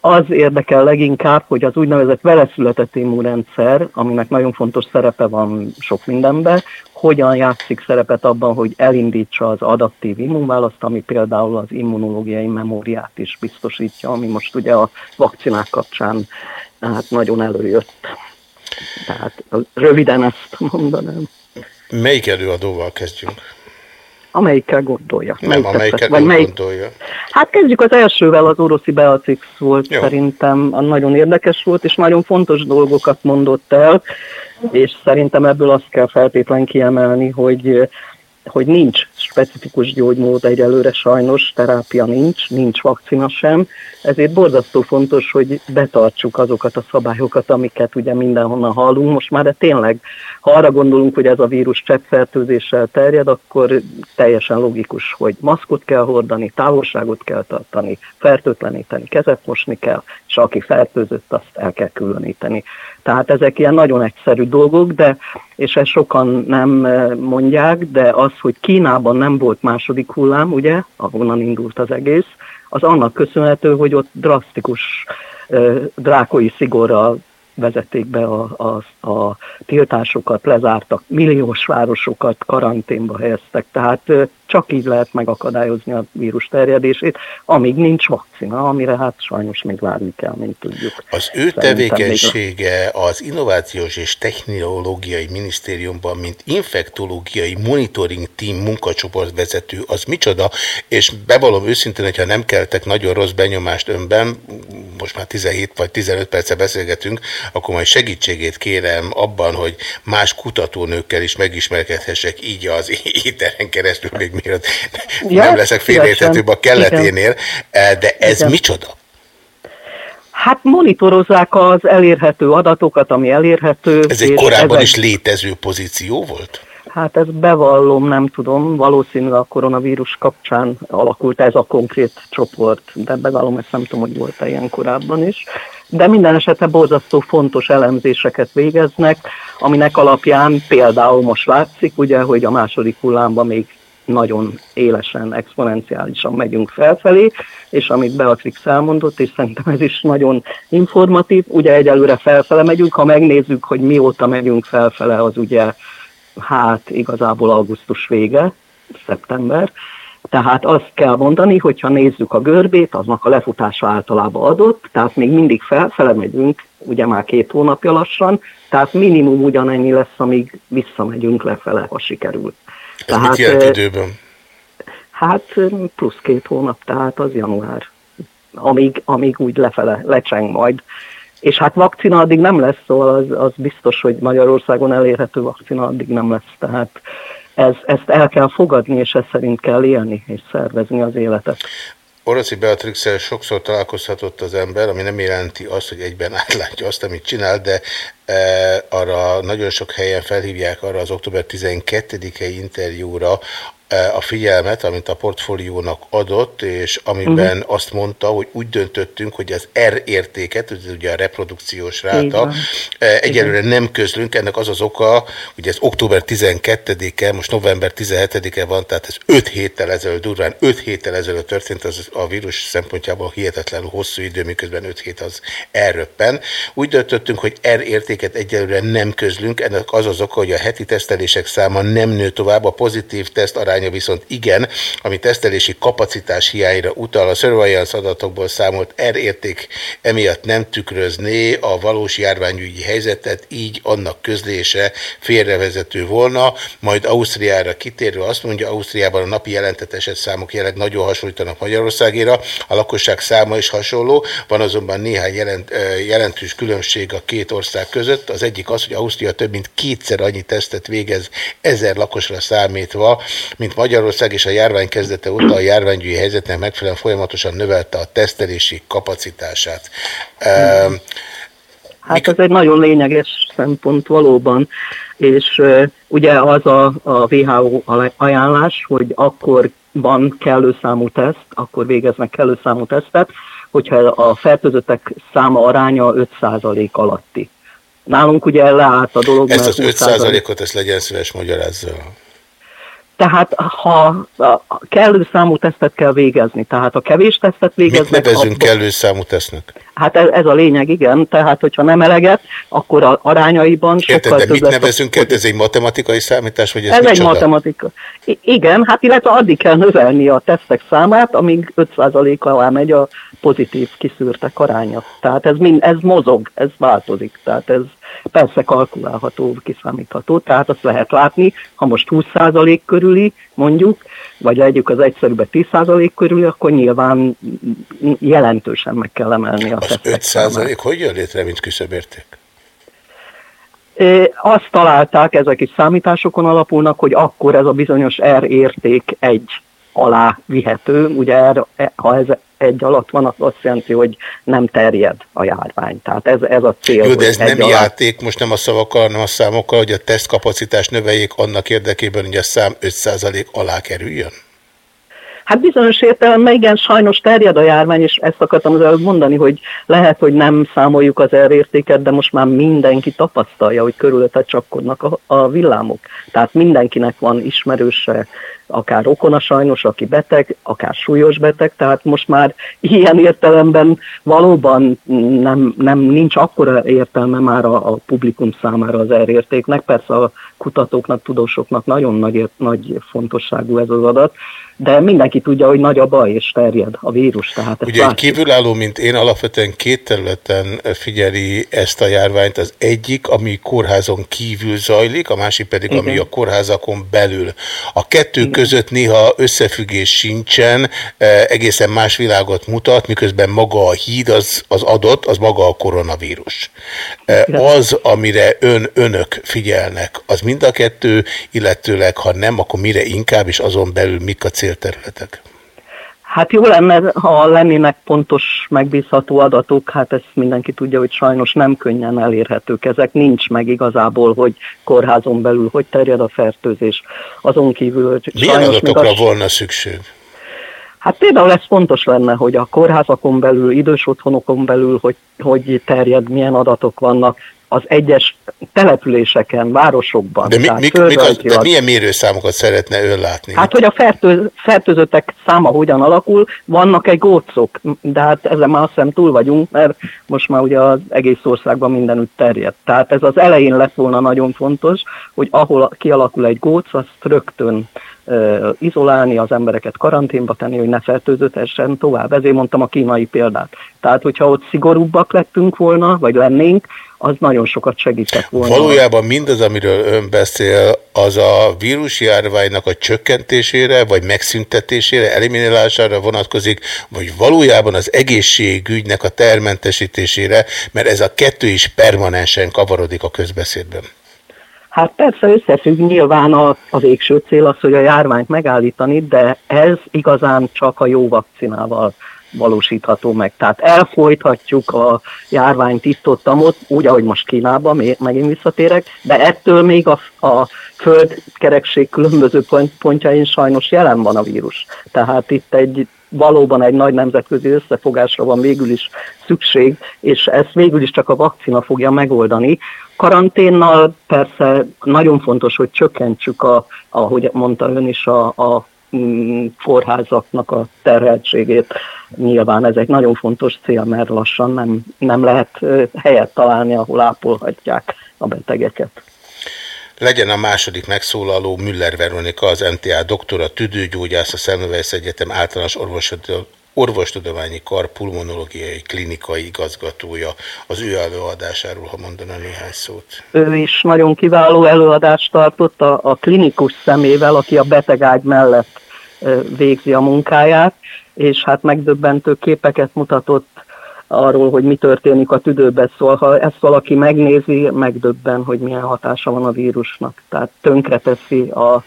az érdekel leginkább, hogy az úgynevezett veleszületett immunrendszer, aminek nagyon fontos szerepe van sok mindenben, hogyan játszik szerepet abban, hogy elindítsa az adaptív immunválaszt, ami például az immunológiai memóriát is biztosítja, ami most ugye a vakcinák kapcsán hát nagyon előjött. Tehát röviden ezt mondanám. Melyik előadóval kezdjünk? Amelyikkel gondolja. Nem, amelyikkel vagy melyik... gondolja. Hát kezdjük az elsővel, az oroszi Beatrix volt Jó. szerintem nagyon érdekes volt, és nagyon fontos dolgokat mondott el, és szerintem ebből azt kell feltétlen kiemelni, hogy hogy nincs specifikus gyógymód egyelőre sajnos, terápia nincs, nincs vakcina sem, ezért borzasztó fontos, hogy betartsuk azokat a szabályokat, amiket ugye mindenhonnan hallunk most már, de tényleg, ha arra gondolunk, hogy ez a vírus cseppfertőzéssel terjed, akkor teljesen logikus, hogy maszkot kell hordani, távolságot kell tartani, fertőtleníteni, kezet mosni kell, és aki fertőzött, azt el kell különíteni. Tehát ezek ilyen nagyon egyszerű dolgok, de, és ezt sokan nem eh, mondják, de az, hogy Kínában nem volt második hullám, ugye, ahonnan indult az egész, az annak köszönhető, hogy ott drasztikus eh, drákoi szigorral vezették be a, a, a tiltásokat, lezártak, milliós városokat karanténba helyeztek, tehát eh, csak így lehet megakadályozni a vírus terjedését, amíg nincs vakcina, amire hát sajnos még várni kell, mint tudjuk. Az ő tevékenysége az Innovációs és Technológiai Minisztériumban, mint infektológiai monitoring team munkacsoport vezető, az micsoda, és bevallom őszintén, hogyha nem keltek nagyon rossz benyomást önben, most már 17 vagy 15 perce beszélgetünk, akkor majd segítségét kérem abban, hogy más kutatónőkkel is megismerkedhessek így az éteren keresztül, még miatt ja, nem leszek félérthetőbb a kelleténél, eh, de ez Igen. micsoda? Hát monitorozzák az elérhető adatokat, ami elérhető. Ez egy korábban ezek... is létező pozíció volt? Hát ez bevallom, nem tudom, valószínűleg a koronavírus kapcsán alakult ez a konkrét csoport, de bevallom, ezt nem tudom, hogy volt-e ilyen korábban is. De minden esetre borzasztó fontos elemzéseket végeznek, aminek alapján például most látszik, ugye, hogy a második hullámban még nagyon élesen, exponenciálisan megyünk felfelé, és amit Beatrix elmondott, és szerintem ez is nagyon informatív, ugye egyelőre felfele megyünk, ha megnézzük, hogy mióta megyünk felfele, az ugye hát igazából augusztus vége, szeptember, tehát azt kell mondani, hogyha nézzük a görbét, aznak a lefutása általában adott, tehát még mindig felfele megyünk, ugye már két hónapja lassan, tehát minimum ugyanennyi lesz, amíg visszamegyünk lefele, ha sikerül. Tehát, mit jelent időben? Hát plusz két hónap, tehát az január, amíg, amíg úgy lefele lecseng majd. És hát vakcina addig nem lesz, szóval az, az biztos, hogy Magyarországon elérhető vakcina addig nem lesz. Tehát ez, ezt el kell fogadni, és ez szerint kell élni, és szervezni az életet. Oroszi beatrix sokszor találkozhatott az ember, ami nem jelenti azt, hogy egyben átlátja azt, amit csinál, de e, arra nagyon sok helyen felhívják arra az október 12-i interjúra, a figyelmet, amit a portfóliónak adott, és amiben uh-huh. azt mondta, hogy úgy döntöttünk, hogy az R értéket, ez ugye a reprodukciós ráta, egyelőre nem közlünk, ennek az az oka, hogy ez október 12-e, most november 17-e van, tehát ez 5 héttel ezelőtt, durván 5 héttel ezelőtt történt, az a vírus szempontjából hihetetlenül hosszú idő, miközben 5 hét az elröppen. Úgy döntöttünk, hogy R értéket egyelőre nem közlünk, ennek az az oka, hogy a heti tesztelések száma nem nő tovább, a pozitív teszt aránya viszont igen, ami tesztelési kapacitás hiányra utal. A surveillance adatokból számolt R érték emiatt nem tükrözné a valós járványügyi helyzetet, így annak közlése félrevezető volna, majd Ausztriára kitérő azt mondja, Ausztriában a napi jelentett esetszámok jelenleg nagyon hasonlítanak Magyarországéra, a lakosság száma is hasonló, van azonban néhány jelent, jelentős különbség a két ország között. Az egyik az, hogy Ausztria több mint kétszer annyi tesztet végez ezer lakosra számítva, mint Magyarország, és a járvány kezdete óta a járványügyi helyzetnek megfelelően folyamatosan növelte a tesztelési kapacitását. Hmm. Hát ez egy nagyon lényeges szempont valóban, és uh, ugye az a, a WHO ajánlás, hogy akkor van kellő számú teszt, akkor végeznek kellő számú tesztet, hogyha a fertőzöttek száma aránya 5% alatti. Nálunk ugye leállt a dolog. Ezt az 5%-ot, ezt legyen szíves magyarázza. Tehát ha kellő számú tesztet kell végezni, tehát a kevés tesztet végeznek... Mit nevezünk abba, kellő számú tesztnek? Hát ez, ez a lényeg, igen. Tehát, hogyha nem eleget, akkor a arányaiban sokkal Érted, de mit nevezünk kell? Ez egy matematikai számítás, vagy ez Ez egy matematika. I- igen, hát illetve addig kell növelni a tesztek számát, amíg 5% alá megy a pozitív kiszűrtek aránya. Tehát ez, mind, ez mozog, ez változik. Tehát ez persze kalkulálható, kiszámítható, tehát azt lehet látni, ha most 20% körüli mondjuk, vagy legyük az egyszerűbe 10% körüli, akkor nyilván jelentősen meg kell emelni a Az 5% számát. hogy jön létre, mint küszöbérték? Azt találták, ezek is számításokon alapulnak, hogy akkor ez a bizonyos R érték egy alá vihető. Ugye ha ez egy alatt van, az azt jelenti, hogy nem terjed a járvány. Tehát ez, ez a cél. Jó, de ez nem alatt... játék, most nem a szavakkal, hanem a számokkal, hogy a tesztkapacitást növeljék annak érdekében, hogy a szám 5% alá kerüljön? Hát bizonyos értelemben igen, sajnos terjed a járvány, és ezt akartam az előbb mondani, hogy lehet, hogy nem számoljuk az elértéket, de most már mindenki tapasztalja, hogy körülötte csapkodnak a, a villámok. Tehát mindenkinek van ismerőse, akár rokona sajnos, aki beteg, akár súlyos beteg, tehát most már ilyen értelemben valóban nem, nem nincs akkora értelme már a, a publikum számára az elértéknek. Persze a kutatóknak, tudósoknak nagyon nagy, nagy fontosságú ez az adat, de mindenki tudja, hogy nagy a baj és terjed a vírus. Tehát Ugye egy kívülálló, mint én, alapvetően két területen figyeli ezt a járványt. Az egyik, ami kórházon kívül zajlik, a másik pedig, Igen. ami a kórházakon belül. A kettő Igen. között néha összefüggés sincsen, e, egészen más világot mutat, miközben maga a híd az, az adott, az maga a koronavírus. E, az, amire ön, önök figyelnek, az mind a kettő, illetőleg, ha nem, akkor mire inkább, és azon belül mik a célterületek? Hát jó lenne, ha lennének pontos, megbízható adatok, hát ezt mindenki tudja, hogy sajnos nem könnyen elérhetők. Ezek nincs meg igazából, hogy kórházon belül hogy terjed a fertőzés. Azon kívül, hogy Milyen adatokra az... volna szükség? Hát például ez fontos lenne, hogy a kórházakon belül, idős otthonokon belül, hogy, hogy terjed, milyen adatok vannak, az egyes településeken, városokban. De, mi, mik, mik az, de milyen mérőszámokat szeretne ön látni? Hát, hogy a fertőz, fertőzöttek száma hogyan alakul, vannak egy gócok, de hát ezen már azt hiszem túl vagyunk, mert most már ugye az egész országban mindenütt terjed. Tehát ez az elején lesz volna nagyon fontos, hogy ahol kialakul egy góc, azt rögtön izolálni, az embereket karanténba tenni, hogy ne fertőzöthessen tovább. Ezért mondtam a kínai példát. Tehát, hogyha ott szigorúbbak lettünk volna, vagy lennénk, az nagyon sokat segített volna. Valójában mindaz, amiről ön beszél, az a vírusjárványnak a csökkentésére, vagy megszüntetésére, eliminálására vonatkozik, vagy valójában az egészségügynek a termentesítésére, mert ez a kettő is permanensen kavarodik a közbeszédben. Hát persze összefügg nyilván a, a végső cél az, hogy a járványt megállítani, de ez igazán csak a jó vakcinával valósítható meg. Tehát elfolythatjuk a járvány tisztottamot, úgy, ahogy most Kínában, megint visszatérek, de ettől még a, a földkerekség különböző pontjain sajnos jelen van a vírus. Tehát itt egy valóban egy nagy nemzetközi összefogásra van végül is szükség, és ezt végül is csak a vakcina fogja megoldani. Karanténnal persze nagyon fontos, hogy csökkentsük, a, ahogy mondta ön is, a, a mm, kórházaknak a terheltségét. Nyilván ez egy nagyon fontos cél, mert lassan nem, nem lehet helyet találni, ahol ápolhatják a betegeket. Legyen a második megszólaló Müller Veronika, az MTA doktora, tüdőgyógyász, a Szemüvesz Egyetem általános orvostudományi kar pulmonológiai klinikai igazgatója. Az ő előadásáról, ha mondana néhány szót. Ő is nagyon kiváló előadást tartott a, a klinikus szemével, aki a betegágy mellett végzi a munkáját, és hát megdöbbentő képeket mutatott arról, hogy mi történik a tüdőben. Szóval ha ezt valaki megnézi, megdöbben, hogy milyen hatása van a vírusnak. Tehát tönkreteszi a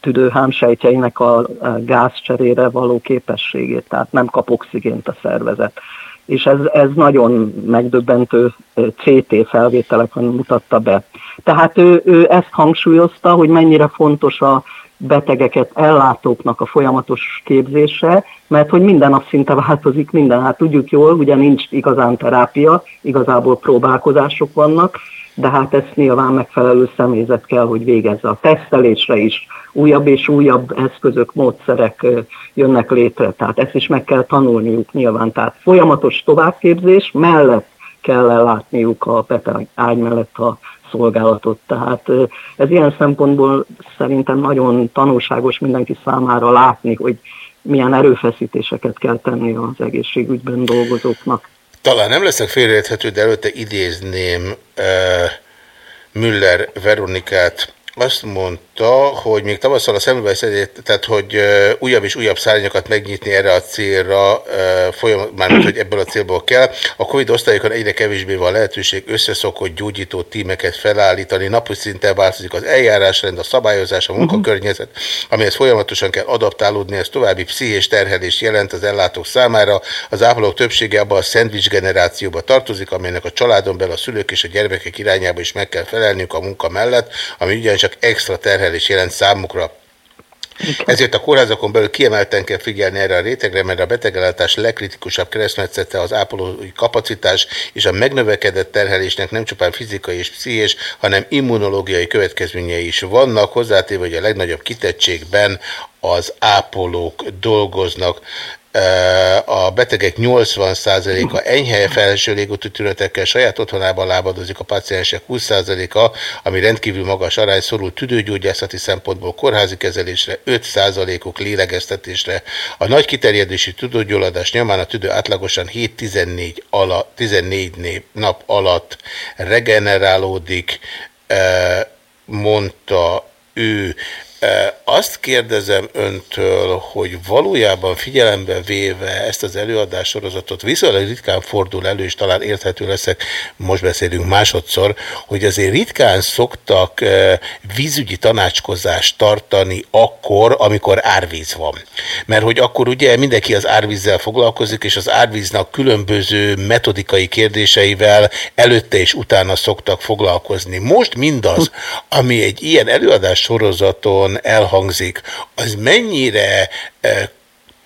tüdő hámsejtjeinek a gázcserére való képességét, tehát nem kap oxigént a szervezet. És ez, ez nagyon megdöbbentő CT felvételeken mutatta be. Tehát ő, ő ezt hangsúlyozta, hogy mennyire fontos a betegeket ellátóknak a folyamatos képzése, mert hogy minden nap szinte változik minden. Hát tudjuk jól, ugye nincs igazán terápia, igazából próbálkozások vannak, de hát ezt nyilván megfelelő személyzet kell, hogy végezze a tesztelésre is. Újabb és újabb eszközök, módszerek jönnek létre, tehát ezt is meg kell tanulniuk nyilván. Tehát folyamatos továbbképzés mellett kell ellátniuk a beteg ágy mellett a szolgálatot. Tehát ez ilyen szempontból szerintem nagyon tanulságos mindenki számára látni, hogy milyen erőfeszítéseket kell tenni az egészségügyben dolgozóknak. Talán nem leszek félreérthető, de előtte idézném uh, Müller Veronikát, azt mondta, hogy még tavasszal a szemüveg tehát hogy újabb és újabb szárnyakat megnyitni erre a célra, folyamat, mármint, hogy ebből a célból kell. A Covid osztályokon egyre kevésbé van lehetőség összeszokott gyógyító tímeket felállítani. Napi szinten változik az eljárásrend, a szabályozás, a munkakörnyezet, amihez folyamatosan kell adaptálódni, ez további pszichés terhelést jelent az ellátók számára. Az ápolók többsége abban a szendvics generációba tartozik, amelynek a családon belül a szülők és a gyermekek irányába is meg kell felelniük a munka mellett, ami ugyan csak extra terhelés jelent számukra. Ezért a kórházakon belül kiemelten kell figyelni erre a rétegre, mert a betegellátás legkritikusabb keresztmetszete az ápolói kapacitás és a megnövekedett terhelésnek nem csupán fizikai és pszichés, hanem immunológiai következményei is vannak, hozzátéve, hogy a legnagyobb kitettségben az ápolók dolgoznak a betegek 80%-a enyhe felső légúti tünetekkel saját otthonában lábadozik, a paciensek 20%-a, ami rendkívül magas arány szorul tüdőgyógyászati szempontból kórházi kezelésre, 5%-uk lélegeztetésre. A nagy kiterjedési tüdőgyulladás nyomán a tüdő átlagosan 7-14 ala, 14 nap alatt regenerálódik, mondta ő. Azt kérdezem öntől, hogy valójában figyelembe véve ezt az előadássorozatot viszonylag ritkán fordul elő, és talán érthető leszek, most beszélünk másodszor, hogy azért ritkán szoktak vízügyi tanácskozást tartani akkor, amikor árvíz van. Mert hogy akkor ugye mindenki az árvízzel foglalkozik, és az árvíznak különböző metodikai kérdéseivel előtte és utána szoktak foglalkozni. Most mindaz, ami egy ilyen előadás sorozaton elhangzik, az mennyire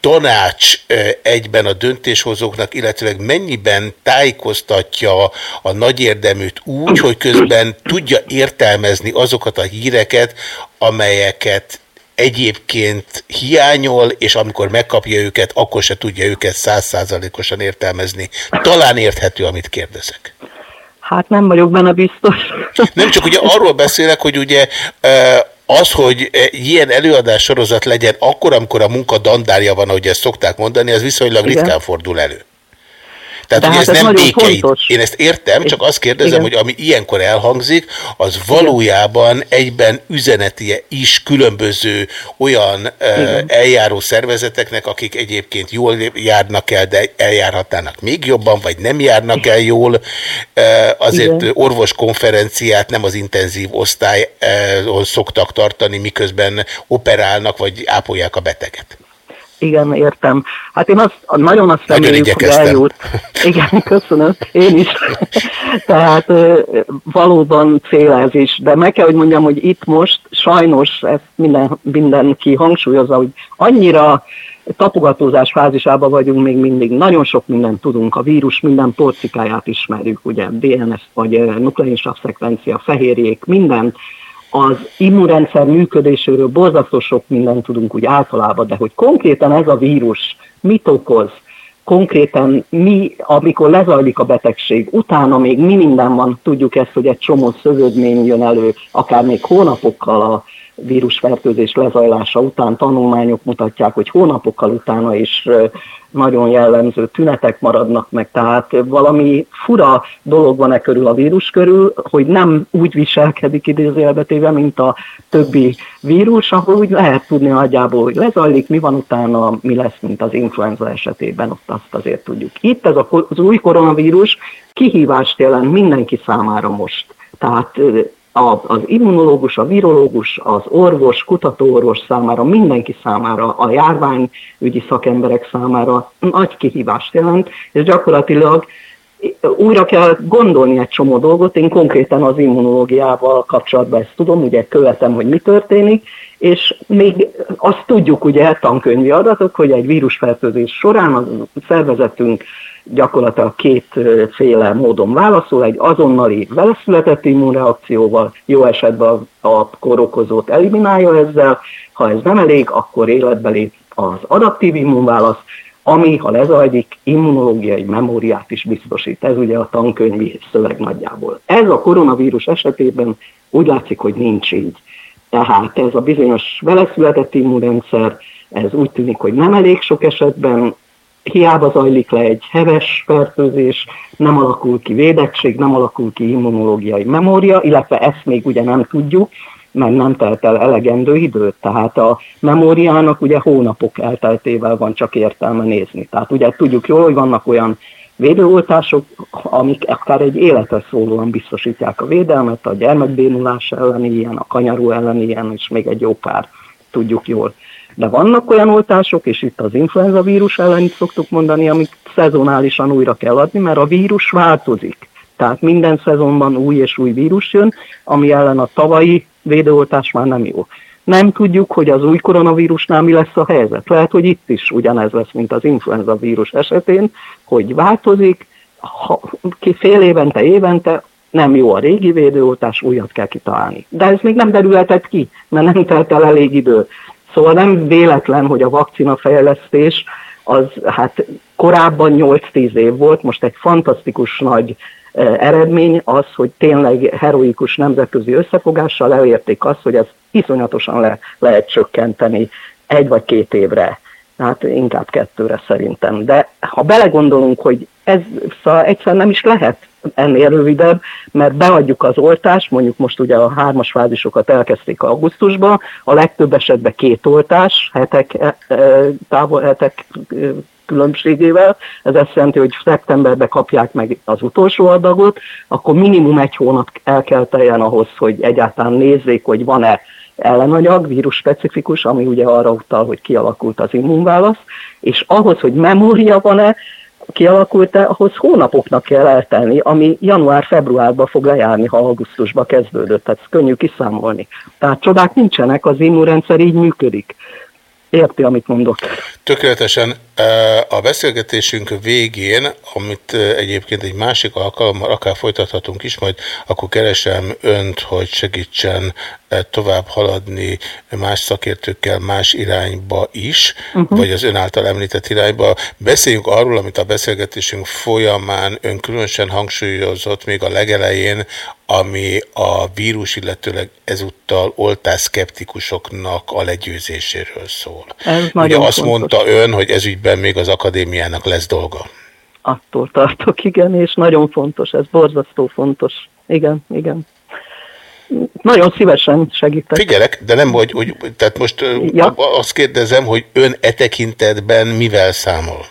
tanács egyben a döntéshozóknak, illetve mennyiben tájékoztatja a nagy érdeműt úgy, hogy közben tudja értelmezni azokat a híreket, amelyeket egyébként hiányol, és amikor megkapja őket, akkor se tudja őket százszázalékosan értelmezni. Talán érthető, amit kérdezek. Hát nem vagyok benne biztos. Nem csak ugye arról beszélek, hogy ugye az, hogy ilyen előadás sorozat legyen akkor, amikor a munka dandárja van, ahogy ezt szokták mondani, az viszonylag Igen. ritkán fordul elő. Tehát ugye hát ez, ez nem békeit. Én ezt értem, csak azt kérdezem, Igen. hogy ami ilyenkor elhangzik, az valójában egyben üzenetie is különböző olyan Igen. eljáró szervezeteknek, akik egyébként jól járnak el, de eljárhatnának még jobban, vagy nem járnak el jól. Azért Igen. orvoskonferenciát nem az intenzív osztályon szoktak tartani, miközben operálnak, vagy ápolják a beteget. Igen, értem. Hát én azt, nagyon azt reméljük, hogy eljut. Igen, köszönöm, én is. Tehát valóban cél ez is, de meg kell, hogy mondjam, hogy itt most sajnos ezt minden, mindenki hangsúlyozza, hogy annyira tapogatózás fázisában vagyunk még mindig. Nagyon sok mindent tudunk, a vírus minden porcikáját ismerjük, ugye DNS vagy nukleinsav szekvencia, fehérjék, mindent az immunrendszer működéséről borzasztó sok mindent tudunk úgy általában, de hogy konkrétan ez a vírus mit okoz, konkrétan mi, amikor lezajlik a betegség, utána még mi minden van, tudjuk ezt, hogy egy csomó szövődmény jön elő, akár még hónapokkal a vírusfertőzés lezajlása után tanulmányok mutatják, hogy hónapokkal utána is nagyon jellemző tünetek maradnak meg, tehát valami fura dolog van e körül a vírus körül, hogy nem úgy viselkedik idézőjelbetéve, mint a többi vírus, ahol úgy lehet tudni nagyjából, hogy lezajlik, mi van utána, mi lesz, mint az influenza esetében, ott azt azért tudjuk. Itt ez az új koronavírus kihívást jelent mindenki számára most. Tehát a, az immunológus, a virológus, az orvos, kutatóorvos számára, mindenki számára, a járványügyi szakemberek számára nagy kihívást jelent, és gyakorlatilag újra kell gondolni egy csomó dolgot, én konkrétan az immunológiával kapcsolatban ezt tudom, ugye követem, hogy mi történik, és még azt tudjuk ugye tankönyvi adatok, hogy egy vírusfertőzés során a szervezetünk gyakorlatilag kétféle módon válaszol, egy azonnali veleszületett immunreakcióval, jó esetben a korokozót eliminálja ezzel, ha ez nem elég, akkor életbe lép az adaptív immunválasz, ami, ha lezajlik, immunológiai memóriát is biztosít. Ez ugye a tankönyvi szöveg nagyjából. Ez a koronavírus esetében úgy látszik, hogy nincs így. Tehát ez a bizonyos veleszületett immunrendszer, ez úgy tűnik, hogy nem elég sok esetben, hiába zajlik le egy heves fertőzés, nem alakul ki védettség, nem alakul ki immunológiai memória, illetve ezt még ugye nem tudjuk, mert nem telt el elegendő időt, tehát a memóriának ugye hónapok elteltével van csak értelme nézni. Tehát ugye tudjuk jól, hogy vannak olyan védőoltások, amik akár egy életre szólóan biztosítják a védelmet, a gyermekbénulás elleni ilyen, a kanyarú elleni ilyen, és még egy jó pár tudjuk jól. De vannak olyan oltások, és itt az influenza vírus ellen szoktuk mondani, amik szezonálisan újra kell adni, mert a vírus változik. Tehát minden szezonban új és új vírus jön, ami ellen a tavalyi védőoltás már nem jó. Nem tudjuk, hogy az új koronavírusnál mi lesz a helyzet. Lehet, hogy itt is ugyanez lesz, mint az influenza vírus esetén, hogy változik, ha, fél évente, évente nem jó a régi védőoltás, újat kell kitalálni. De ez még nem derülhetett ki, mert nem telt el elég idő. Szóval nem véletlen, hogy a vakcina fejlesztés az hát korábban 8-10 év volt, most egy fantasztikus nagy e, eredmény az, hogy tényleg heroikus nemzetközi összefogással elérték azt, hogy ez iszonyatosan le, lehet csökkenteni egy vagy két évre. Hát inkább kettőre szerintem. De ha belegondolunk, hogy ez szóval egyszer nem is lehet ennél rövidebb, mert beadjuk az oltást, mondjuk most ugye a hármas fázisokat elkezdték augusztusban, a legtöbb esetben két oltás, hetek, e, e, távol, hetek e, különbségével, ez azt jelenti, hogy szeptemberben kapják meg az utolsó adagot, akkor minimum egy hónap el kell teljen ahhoz, hogy egyáltalán nézzék, hogy van-e ellenanyag, vírus specifikus, ami ugye arra utal, hogy kialakult az immunválasz, és ahhoz, hogy memória van-e, kialakult-e, ahhoz hónapoknak kell eltelni, ami január-februárban fog lejárni, ha augusztusban kezdődött. Tehát ez könnyű kiszámolni. Tehát csodák nincsenek, az immunrendszer így működik. Érti, amit mondok? Tökéletesen. A beszélgetésünk végén, amit egyébként egy másik alkalommal akár folytathatunk is, majd akkor keresem önt, hogy segítsen tovább haladni más szakértőkkel más irányba is, uh -huh. vagy az ön által említett irányba. Beszéljünk arról, amit a beszélgetésünk folyamán ön különösen hangsúlyozott még a legelején, ami a vírus, illetőleg ezúttal oltászkeptikusoknak a legyőzéséről szól. Ez Ugye azt fontos. mondta ön, hogy ezügyben még az akadémiának lesz dolga. Attól tartok, igen, és nagyon fontos, ez borzasztó fontos. Igen, igen. Nagyon szívesen segítek. Figyelek, de nem hogy, hogy tehát most ja. azt kérdezem, hogy ön e tekintetben mivel számol?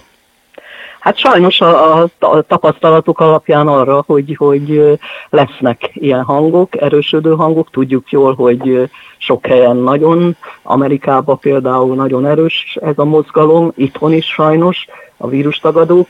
Hát sajnos a, a, a tapasztalatok alapján arra, hogy, hogy lesznek ilyen hangok, erősödő hangok. Tudjuk jól, hogy sok helyen nagyon, Amerikában például nagyon erős ez a mozgalom, itthon is sajnos a vírustagadók,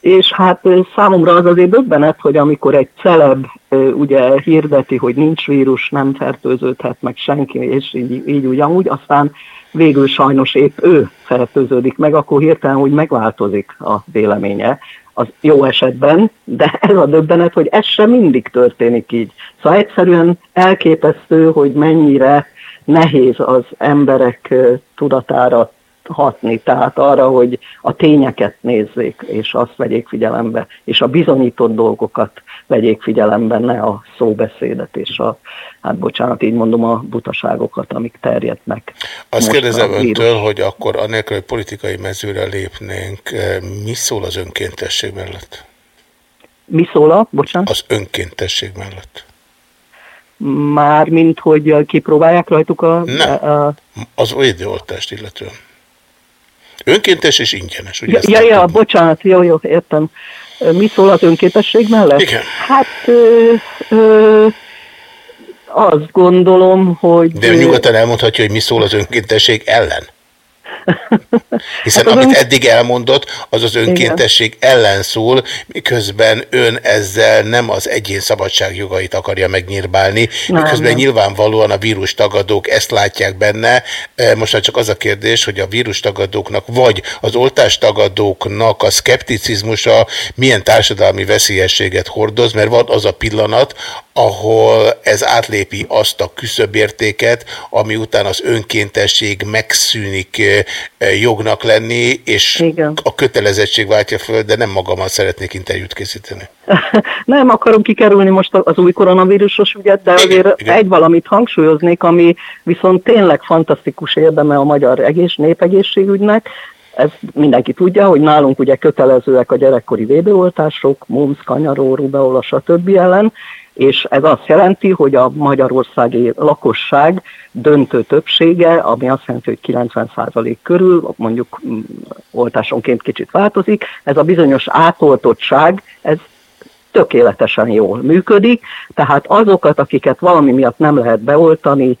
és hát számomra az azért döbbenet, hogy amikor egy celeb ugye hirdeti, hogy nincs vírus, nem fertőződhet meg senki, és így, így ugyanúgy, aztán végül sajnos épp ő fertőződik meg, akkor hirtelen úgy megváltozik a véleménye, az jó esetben, de ez a döbbenet, hogy ez sem mindig történik így. Szóval egyszerűen elképesztő, hogy mennyire nehéz az emberek tudatára hatni, tehát arra, hogy a tényeket nézzék, és azt vegyék figyelembe, és a bizonyított dolgokat vegyék figyelembe, ne a szóbeszédet és a, hát bocsánat, így mondom, a butaságokat, amik terjednek. Azt kérdezem öntől, hogy akkor anélkül, hogy politikai mezőre lépnénk, eh, mi szól az önkéntesség mellett? Mi szól a, bocsánat? Az önkéntesség mellett. Már, mint hogy kipróbálják rajtuk a... Nem, a, az védőoltást illetően. Önkéntes és ingyenes, ugye? Ja, ja, bocsánat, jó, jó, értem. Mi szól az önkéntesség mellett? Igen. Hát ö, ö, azt gondolom, hogy... De nyugodtan elmondhatja, hogy mi szól az önkéntesség ellen. Hiszen hát amit eddig elmondott, az az önkéntesség Igen. ellen szól, miközben ön ezzel nem az egyén szabadságjogait akarja megnyírbálni, nem, miközben nem. nyilvánvalóan a vírustagadók ezt látják benne. E, most már csak az a kérdés, hogy a vírustagadóknak vagy az oltástagadóknak a szkepticizmusa milyen társadalmi veszélyességet hordoz, mert van az a pillanat, ahol ez átlépi azt a küszöbértéket, ami után az önkéntesség megszűnik jognak lenni, és Igen. a kötelezettség váltja föl, de nem magammal szeretnék interjút készíteni. nem akarom kikerülni most az új koronavírusos ügyet, de azért Igen. Igen. egy valamit hangsúlyoznék, ami viszont tényleg fantasztikus érdeme a magyar egész népegészségügynek, ez mindenki tudja, hogy nálunk ugye kötelezőek a gyerekkori védőoltások, mumps, kanyaró, rubeola, stb. ellen, és ez azt jelenti, hogy a magyarországi lakosság döntő többsége, ami azt jelenti, hogy 90% körül, mondjuk mm, oltásonként kicsit változik, ez a bizonyos átoltottság, ez tökéletesen jól működik, tehát azokat, akiket valami miatt nem lehet beoltani,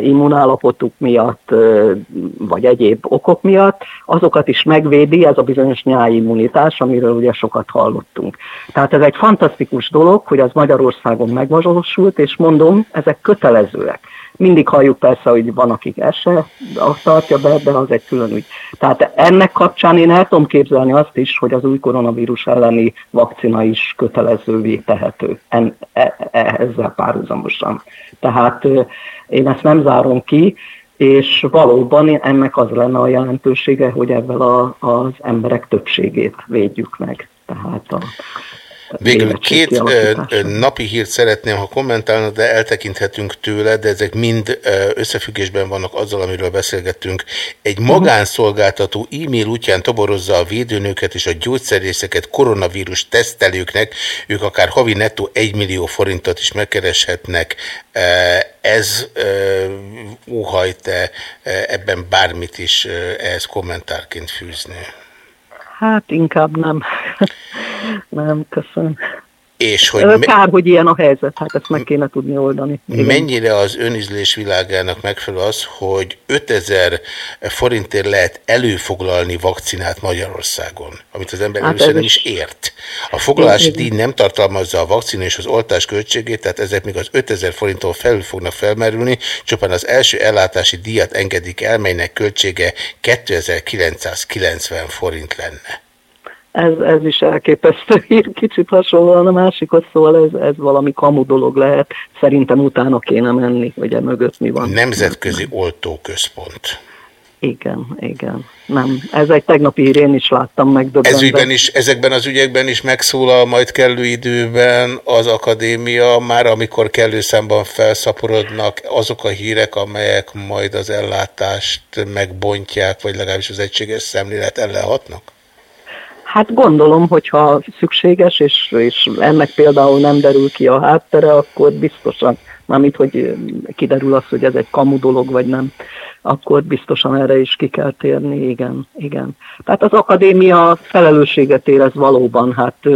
immunállapotuk miatt, vagy egyéb okok miatt, azokat is megvédi ez a bizonyos nyáimmunitás, amiről ugye sokat hallottunk. Tehát ez egy fantasztikus dolog, hogy az Magyarországon megvalósult, és mondom, ezek kötelezőek. Mindig halljuk persze, hogy van, akik ezt se tartja be, de az egy külön ügy. Tehát ennek kapcsán én el tudom képzelni azt is, hogy az új koronavírus elleni vakcina is kötelezővé tehető en, e, e, ezzel párhuzamosan. Tehát én ezt nem zárom ki, és valóban ennek az lenne a jelentősége, hogy a, az emberek többségét védjük meg. Tehát a, Végül két napi hírt szeretném, ha kommentálna, de eltekinthetünk tőle, de ezek mind összefüggésben vannak azzal, amiről beszélgettünk. Egy mhm. magánszolgáltató e-mail útján toborozza a védőnőket és a gyógyszerészeket koronavírus tesztelőknek, ők akár havi nettó 1 millió forintot is megkereshetnek. Ez óhajt-e ebben bármit is ehhez kommentárként fűzni? Hát inkább nem. nem, köszönöm. És hogy Kár, hogy ilyen a helyzet, hát ezt meg kéne tudni oldani. Igen. Mennyire az önizlés világának megfelelő az, hogy 5000 forintért lehet előfoglalni vakcinát Magyarországon, amit az ember hát először nem is ért. A foglalási díj nem tartalmazza a vakcina és az oltás költségét, tehát ezek még az 5000 forinttól felül fognak felmerülni, csupán az első ellátási díjat engedik el, melynek költsége 2990 forint lenne ez, ez is elképesztő hír, kicsit hasonlóan a másikhoz, szóval ez, ez valami kamu dolog lehet. Szerintem utána kéne menni, hogy e mögött mi van. Nemzetközi oltóközpont. Igen, igen. Nem, ez egy tegnapi hír, én is láttam meg. Ez is, ezekben az ügyekben is megszólal majd kellő időben az akadémia, már amikor kellő számban felszaporodnak azok a hírek, amelyek majd az ellátást megbontják, vagy legalábbis az egységes szemlélet ellen hatnak? Hát gondolom, hogyha szükséges, és, és ennek például nem derül ki a háttere, akkor biztosan mármint hogy kiderül az, hogy ez egy kamu dolog, vagy nem, akkor biztosan erre is ki kell térni, igen, igen. Tehát az akadémia felelősséget érez valóban, hát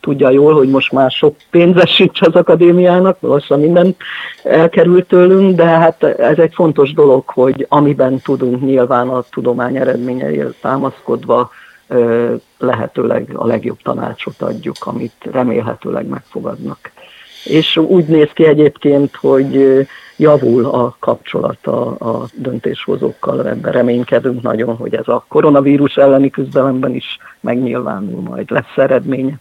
tudja jól, hogy most már sok pénze sincs az akadémiának, lassan minden elkerült tőlünk, de hát ez egy fontos dolog, hogy amiben tudunk nyilván a tudomány eredményeire támaszkodva lehetőleg a legjobb tanácsot adjuk, amit remélhetőleg megfogadnak. És úgy néz ki egyébként, hogy javul a kapcsolata a döntéshozókkal, ebben reménykedünk nagyon, hogy ez a koronavírus elleni küzdelemben is megnyilvánul majd, lesz eredménye.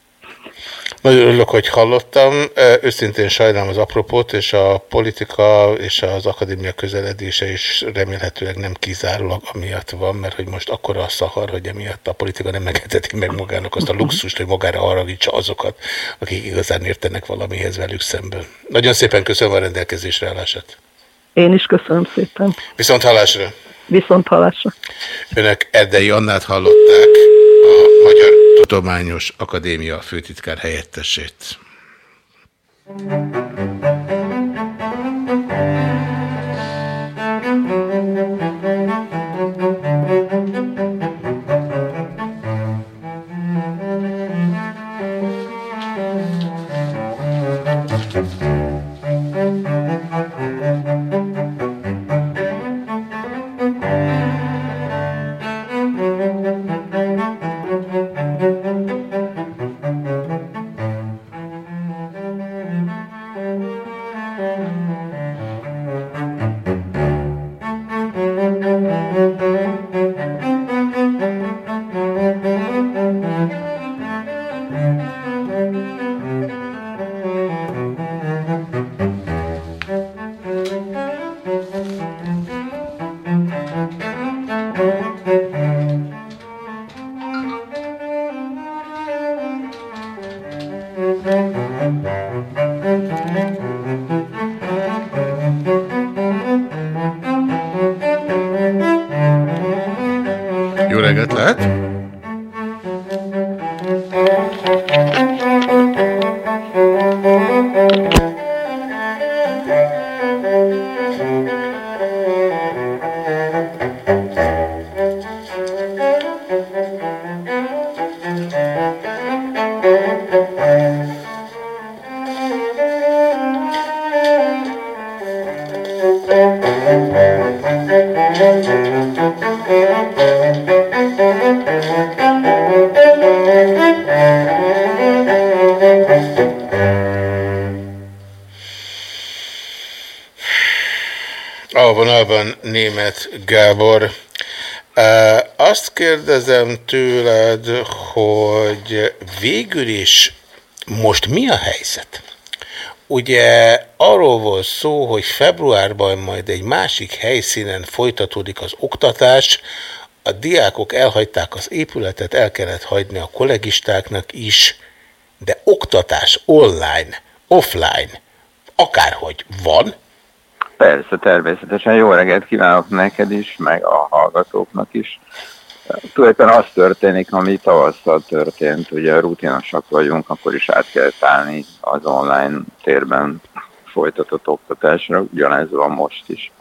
Nagyon örülök, hogy hallottam. Őszintén sajnálom az apropót, és a politika és az akadémia közeledése is remélhetőleg nem kizárólag amiatt van, mert hogy most akkora a szahar, hogy emiatt a politika nem megedheti meg magának azt a luxust, hogy magára haragítsa azokat, akik igazán értenek valamihez velük szemben. Nagyon szépen köszönöm a rendelkezésre állását. Én is köszönöm szépen. Viszont hallásra. Viszont hallásra. Önök Erdei Annát hallották, a Magyar Tudományos Akadémia főtitkár helyettesét. Német Gábor. Azt kérdezem tőled, hogy végül is most mi a helyzet? Ugye arról volt szó, hogy februárban majd egy másik helyszínen folytatódik az oktatás, a diákok elhagyták az épületet, el kellett hagyni a kollégistáknak is, de oktatás online, offline, akárhogy van, Persze, természetesen. Jó reggelt kívánok neked is, meg a hallgatóknak is. Tulajdonképpen az történik, ami tavasszal történt, ugye rutinosak vagyunk, akkor is át kell állni az online térben folytatott oktatásra, ugyanez van most is.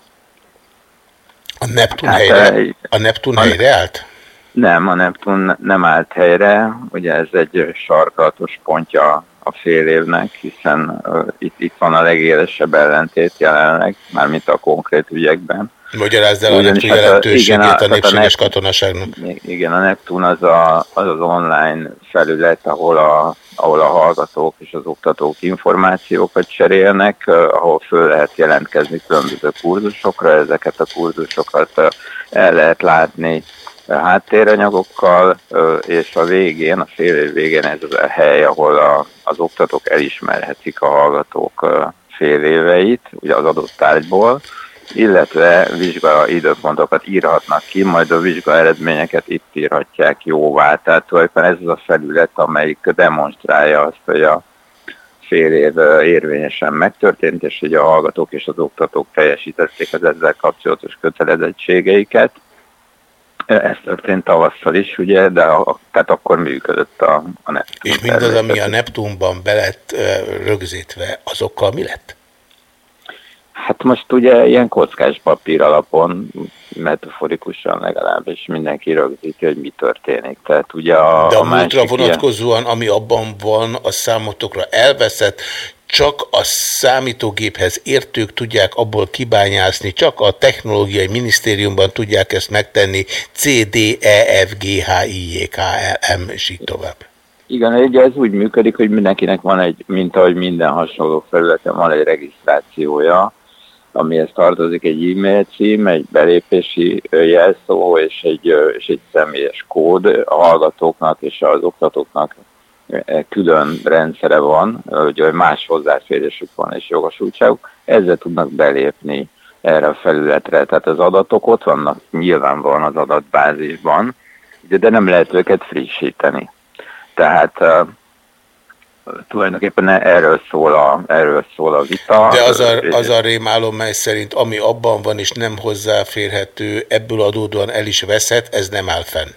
A Neptun, hát, helyre, a Neptun helyre állt? Nem, a Neptun nem állt helyre, ugye ez egy sarkalatos pontja a fél évnek, hiszen uh, itt, itt van a legélesebb ellentét jelenleg, mármint a konkrét ügyekben. Magyarázd el a Neptun hát jelentőségét a, a, a népséges katonaságnak. Igen, a Neptun az, a, az az online felület, ahol a, ahol a hallgatók és az oktatók információkat cserélnek, ahol föl lehet jelentkezni különböző kurzusokra, ezeket a kurzusokat el lehet látni háttéranyagokkal, és a végén, a fél év végén ez a hely, ahol a, az oktatók elismerhetik a hallgatók fél éveit, ugye az adott tárgyból, illetve vizsga időpontokat írhatnak ki, majd a vizsga eredményeket itt írhatják jóvá. Tehát tulajdonképpen ez az a felület, amelyik demonstrálja azt, hogy a fél év érvényesen megtörtént, és hogy a hallgatók és az oktatók teljesítették az ezzel kapcsolatos kötelezettségeiket. Ez történt tavasszal is, ugye, de a, tehát akkor működött a, a Neptun. És mindaz, ami a Neptunban belett rögzítve, azokkal mi lett? Hát most ugye ilyen kockás papír alapon, metaforikusan legalábbis mindenki rögzíti, hogy mi történik. Tehát ugye a, De a, a múltra vonatkozóan, ilyen... ami abban van, a számotokra elveszett, csak a számítógéphez értők tudják abból kibányászni, csak a technológiai minisztériumban tudják ezt megtenni, C, D, E, F, G, H, I, J, K, L, M, és így tovább. Igen, ugye ez úgy működik, hogy mindenkinek van egy, mint ahogy minden hasonló felületen van egy regisztrációja, amihez tartozik egy e-mail cím, egy belépési jelszó és egy, és egy személyes kód a hallgatóknak és az oktatóknak külön rendszere van, hogy más hozzáférésük van és jogosultságuk, ezzel tudnak belépni erre a felületre. Tehát az adatok ott vannak nyilvánvalóan az adatbázisban, de nem lehet őket frissíteni. Tehát uh, tulajdonképpen erről szól a, erről szól a vita. De az a, az a rémálom, mely szerint ami abban van és nem hozzáférhető, ebből adódóan el is veszhet, ez nem áll fenn.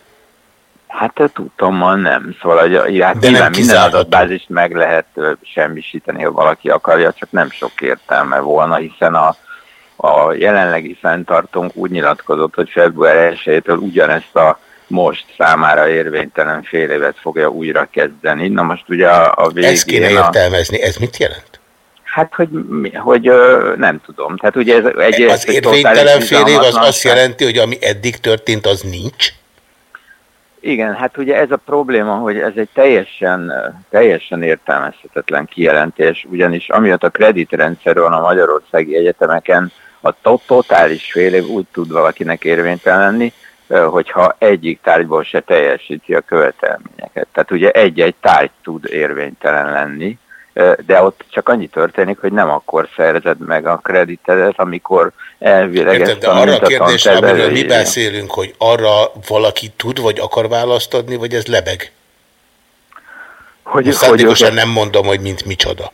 Hát tudtommal nem. Szóval hogy, hát De nyilván minden adatbázist meg lehet semmisíteni, ha valaki akarja, csak nem sok értelme volna, hiszen a, a jelenlegi fenntartónk úgy nyilatkozott, hogy február 1-től ugyanezt a most számára érvénytelen fél évet fogja újra kezdeni. Na most ugye a, a végén... Ezt kéne értelmezni. Ez mit jelent? Hát, hogy, hogy nem tudom. Tehát ugye ez egy... Az érvénytelen fél év az azt jelenti, hogy ami eddig történt, az nincs? Igen, hát ugye ez a probléma, hogy ez egy teljesen, teljesen értelmezhetetlen kijelentés, ugyanis amiatt a kreditrendszer van a magyarországi egyetemeken, a totális fél év úgy tud valakinek érvénytelen lenni, hogyha egyik tárgyból se teljesíti a követelményeket. Tehát ugye egy-egy tárgy tud érvénytelen lenni, de ott csak annyi történik, hogy nem akkor szerzed meg a kreditedet, amikor elvileg Érted, de arra a kérdésre, amiről mi beszélünk, hogy arra valaki tud, vagy akar választ adni, vagy ez lebeg? Hogy, hogy nem mondom, hogy mint micsoda.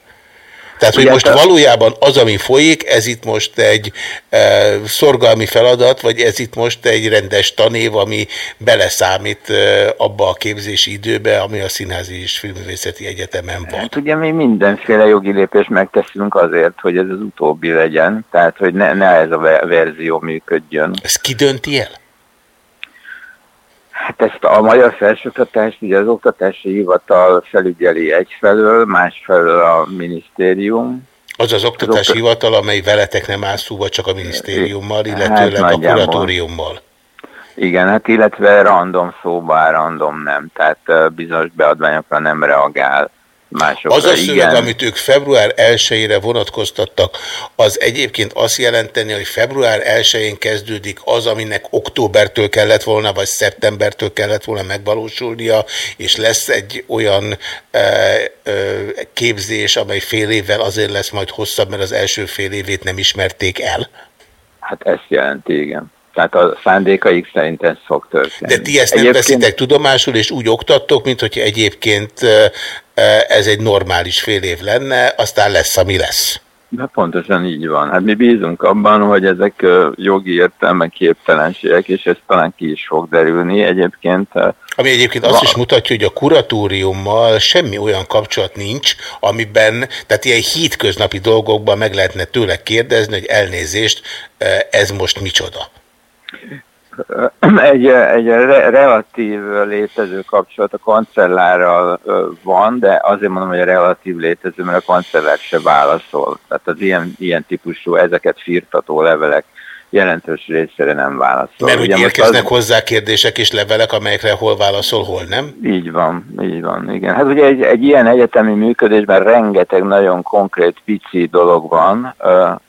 Tehát, hogy most valójában az, ami folyik, ez itt most egy e, szorgalmi feladat, vagy ez itt most egy rendes tanév, ami beleszámít e, abba a képzési időbe, ami a Színházi és Filmvészeti Egyetemen van. Hát ugye mi mindenféle jogi lépést megteszünk azért, hogy ez az utóbbi legyen, tehát hogy ne, ne ez a verzió működjön. Ez ki dönti el? Hát ezt a magyar felsőoktatást ugye az oktatási hivatal felügyeli egyfelől, másfelől a minisztérium. Az az oktatási az hivatal, amely veletek nem áll szóba, csak a minisztériummal, illetőleg hát, a kuratóriummal. Igen, hát illetve random szóba, random nem, tehát bizonyos beadványokra nem reagál másokra. Az a szöveg, igen. amit ők február 1-ére vonatkoztattak, az egyébként azt jelenteni, hogy február 1-én kezdődik az, aminek októbertől kellett volna, vagy szeptembertől kellett volna megvalósulnia, és lesz egy olyan e, e, képzés, amely fél évvel azért lesz majd hosszabb, mert az első fél évét nem ismerték el? Hát ezt jelenti, igen. Tehát a szándékaik szerint ez fog történni. De ti ezt nem egyébként... veszitek tudomásul, és úgy oktattok, mint hogy egyébként ez egy normális fél év lenne, aztán lesz, ami lesz. De pontosan így van. Hát mi bízunk abban, hogy ezek jogi értelme képtelenségek, és ez talán ki is fog derülni. Egyébként... Ami egyébként azt is mutatja, hogy a kuratóriummal semmi olyan kapcsolat nincs, amiben, tehát ilyen hétköznapi dolgokban meg lehetne tőle kérdezni, hogy elnézést, ez most micsoda. Egy, egy re relatív létező kapcsolat a kancellárral van, de azért mondom, hogy a relatív létező, mert a kancellár se válaszol. Tehát az ilyen, ilyen típusú, ezeket firtató levelek jelentős részére nem válaszol. Mert ugye érkeznek az... hozzá kérdések és levelek, amelyekre hol válaszol, hol nem? Így van, így van, igen. Hát ugye egy, egy ilyen egyetemi működésben rengeteg nagyon konkrét, pici dolog van,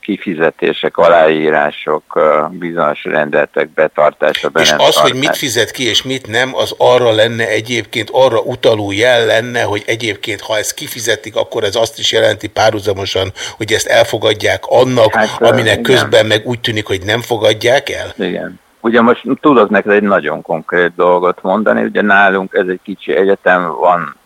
kifizetések, aláírások, bizonyos rendeltek betartása, be És az, tartás. hogy mit fizet ki és mit nem, az arra lenne egyébként, arra utaló jel lenne, hogy egyébként, ha ezt kifizetik, akkor ez azt is jelenti párhuzamosan, hogy ezt elfogadják annak, hát, aminek igen. közben meg úgy tűnik, hogy nem fogadják el? Igen. Ugye most tudok neked egy nagyon konkrét dolgot mondani, ugye nálunk ez egy kicsi egyetem, van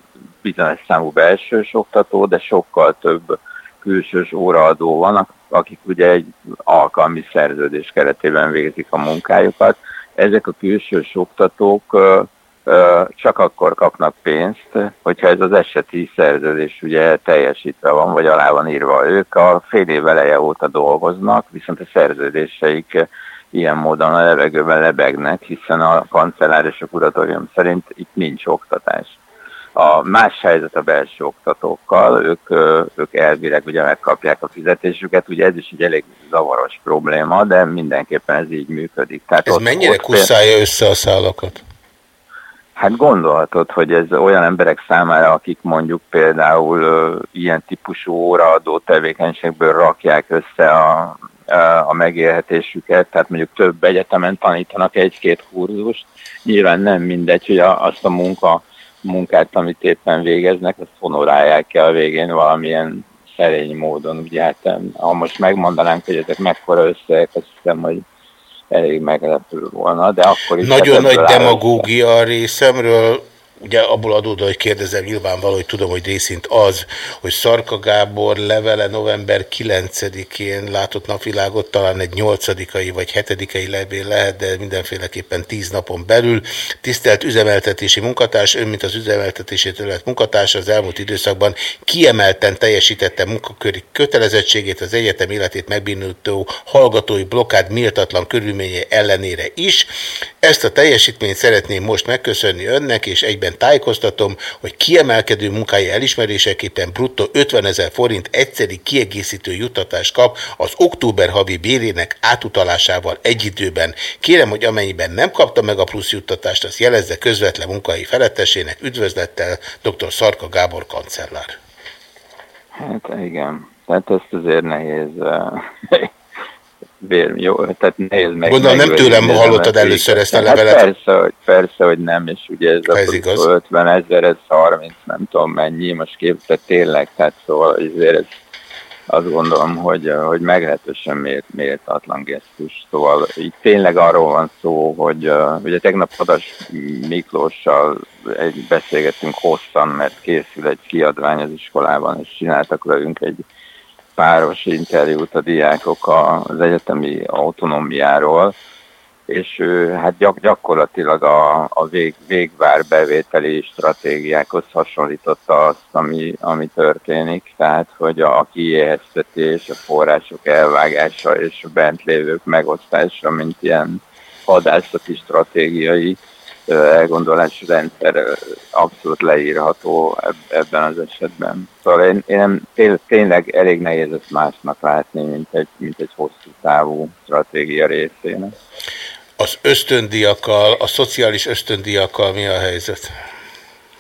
bizonyos számú belsős oktató, de sokkal több külsős óraadó van, akik ugye egy alkalmi szerződés keretében végzik a munkájukat. Ezek a külsős oktatók csak akkor kapnak pénzt, hogyha ez az eseti szerződés ugye teljesítve van, vagy alá van írva. Ők a fél év eleje óta dolgoznak, viszont a szerződéseik ilyen módon a levegőben lebegnek, hiszen a kancellár és a kuratórium szerint itt nincs oktatás. A más helyzet a belső oktatókkal, ők, ők elvileg ugye megkapják a fizetésüket, ugye ez is egy elég zavaros probléma, de mindenképpen ez így működik. Tehát ez ott, mennyire ott kuszálja össze a szálakat? Hát gondolhatod, hogy ez olyan emberek számára, akik mondjuk például uh, ilyen típusú óraadó tevékenységből rakják össze a, a megélhetésüket, tehát mondjuk több egyetemen tanítanak egy-két kurzust, nyilván nem mindegy, hogy a, azt a munka, munkát, amit éppen végeznek, azt honorálják el a végén valamilyen szerény módon. Ugye hát ha most megmondanánk, hogy ezek mekkora összegek, azt hiszem, hogy elég meglepő volna, de akkor is... Nagyon nagy demagógia a részemről, ugye abból adódó, hogy kérdezem, nyilvánvaló, hogy tudom, hogy részint az, hogy Szarka Gábor levele november 9-én látott napvilágot, talán egy 8 vagy 7 levél lehet, de mindenféleképpen 10 napon belül. Tisztelt üzemeltetési munkatárs, ön, mint az üzemeltetési terület munkatársa az elmúlt időszakban kiemelten teljesítette munkaköri kötelezettségét az egyetem életét megbínultó hallgatói blokkád méltatlan körülménye ellenére is. Ezt a teljesítményt szeretném most megköszönni önnek, és egyben Cikkben tájékoztatom, hogy kiemelkedő munkája elismeréseképpen bruttó 50 ezer forint egyszeri kiegészítő juttatást kap az október havi bérének átutalásával egy időben. Kérem, hogy amennyiben nem kapta meg a plusz juttatást, azt jelezze közvetlen munkai felettesének. Üdvözlettel dr. Szarka Gábor kancellár. Hát igen, tehát ezt azért nehéz eh, vér, jó, tehát nehéz meg. Gondolom nem tőlem hallottad először ezt a levelet. Hát persze, hogy, persze, hogy nem, és ugye ez, ez a igaz. 50 ezer, ez 30, nem tudom mennyi, most képzett tényleg, tehát szóval azért ez azt gondolom, hogy, hogy meglehetősen mért, méltatlan gesztus. Szóval itt tényleg arról van szó, hogy ugye tegnap Adas Miklóssal egy, beszélgettünk hosszan, mert készül egy kiadvány az iskolában, és csináltak velünk egy páros interjút a diákok az egyetemi autonómiáról, és hát gyak, gyakorlatilag a, a vég, végvár bevételi stratégiákhoz hasonlította azt, ami, ami történik, tehát hogy a kiéheztetés, a források elvágása és a bent lévők megosztása, mint ilyen hadászati stratégiai elgondolási rendszer abszolút leírható ebben az esetben. Szóval én, én nem, tényleg elég nehéz ezt másnak látni, mint egy, mint egy hosszú távú stratégia részének. Az ösztöndiakkal, a szociális ösztöndiakkal mi a helyzet?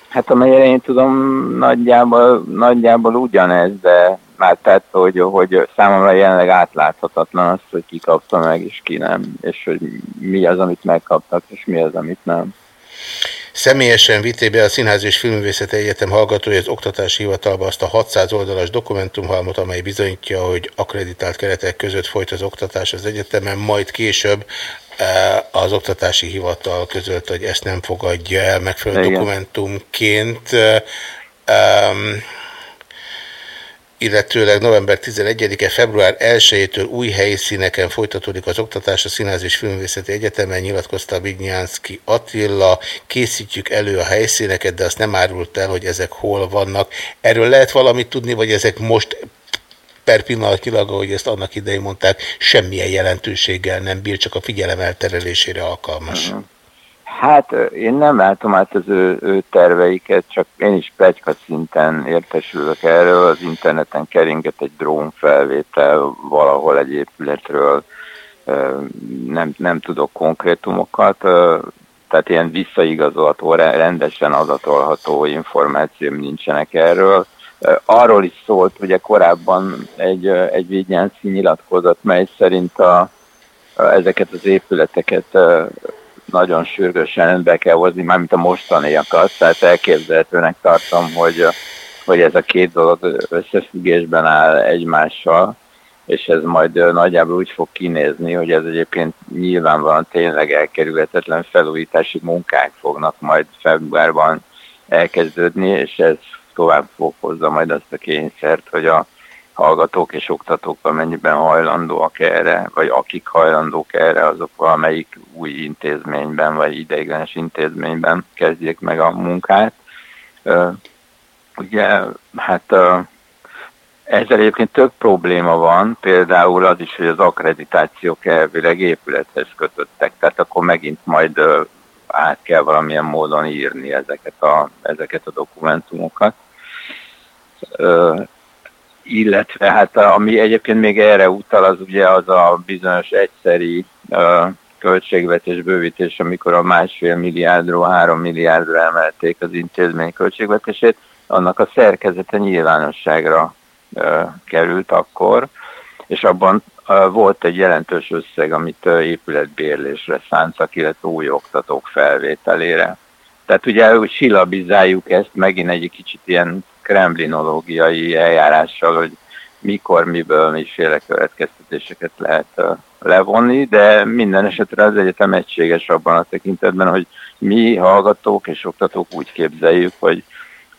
Hát amelyre én tudom, nagyjából, nagyjából ugyanez, de már tehát, hogy, hogy számomra jelenleg átláthatatlan az, hogy ki kapta meg és ki nem, és hogy mi az, amit megkaptak, és mi az, amit nem. Személyesen vitté be a Színház és Filmvészeti Egyetem hallgatója az Oktatási Hivatalba azt a 600 oldalas dokumentumhalmot, amely bizonyítja, hogy akreditált keretek között folyt az oktatás az egyetemen, majd később eh, az Oktatási Hivatal között, hogy ezt nem fogadja el megfelelő Igen. dokumentumként. Um, illetőleg november 11-e február 1-től új helyszíneken folytatódik az oktatás a Színház és Filmvészeti Egyetemen, nyilatkozta Vignyánszki Attila. Készítjük elő a helyszíneket, de azt nem árult el, hogy ezek hol vannak. Erről lehet valamit tudni, vagy ezek most per pillanatnyilag, ahogy ezt annak idején mondták, semmilyen jelentőséggel nem bír, csak a figyelem elterelésére alkalmas. Uh -huh. Hát én nem látom át az ő, ő terveiket, csak én is plegyka szinten értesülök erről. Az interneten keringet egy drónfelvétel valahol egy épületről, nem, nem tudok konkrétumokat, tehát ilyen visszaigazolható, rendesen adatolható információm nincsenek erről. Arról is szólt ugye korábban egy, egy Vignyánszki nyilatkozat, mely szerint a, ezeket az épületeket nagyon sürgősen be kell hozni, mármint a mostaniakat, tehát elképzelhetőnek tartom, hogy, hogy ez a két dolog összefüggésben áll egymással, és ez majd nagyjából úgy fog kinézni, hogy ez egyébként nyilvánvalóan tényleg elkerülhetetlen felújítási munkák fognak majd februárban elkezdődni, és ez tovább fog hozza majd azt a kényszert, hogy a hallgatók és oktatók amennyiben hajlandóak erre, vagy akik hajlandók erre, azok valamelyik új intézményben, vagy ideiglenes intézményben kezdjék meg a munkát. Ugye, hát ezzel egyébként több probléma van, például az is, hogy az akkreditációk elvileg épülethez kötöttek, tehát akkor megint majd át kell valamilyen módon írni ezeket a, ezeket a dokumentumokat. Ö, illetve hát ami egyébként még erre utal, az ugye az a bizonyos egyszeri ö, költségvetés bővítés, amikor a másfél milliárdról három milliárdra emelték az intézmény költségvetését, annak a szerkezete nyilvánosságra ö, került akkor, és abban volt egy jelentős összeg, amit épületbérlésre szántak, illetve új oktatók felvételére. Tehát ugye silabizáljuk ezt megint egy kicsit ilyen kremlinológiai eljárással, hogy mikor, miből, miféle következtetéseket lehet levonni, de minden esetre az egyetem egységes abban a tekintetben, hogy mi hallgatók és oktatók úgy képzeljük, hogy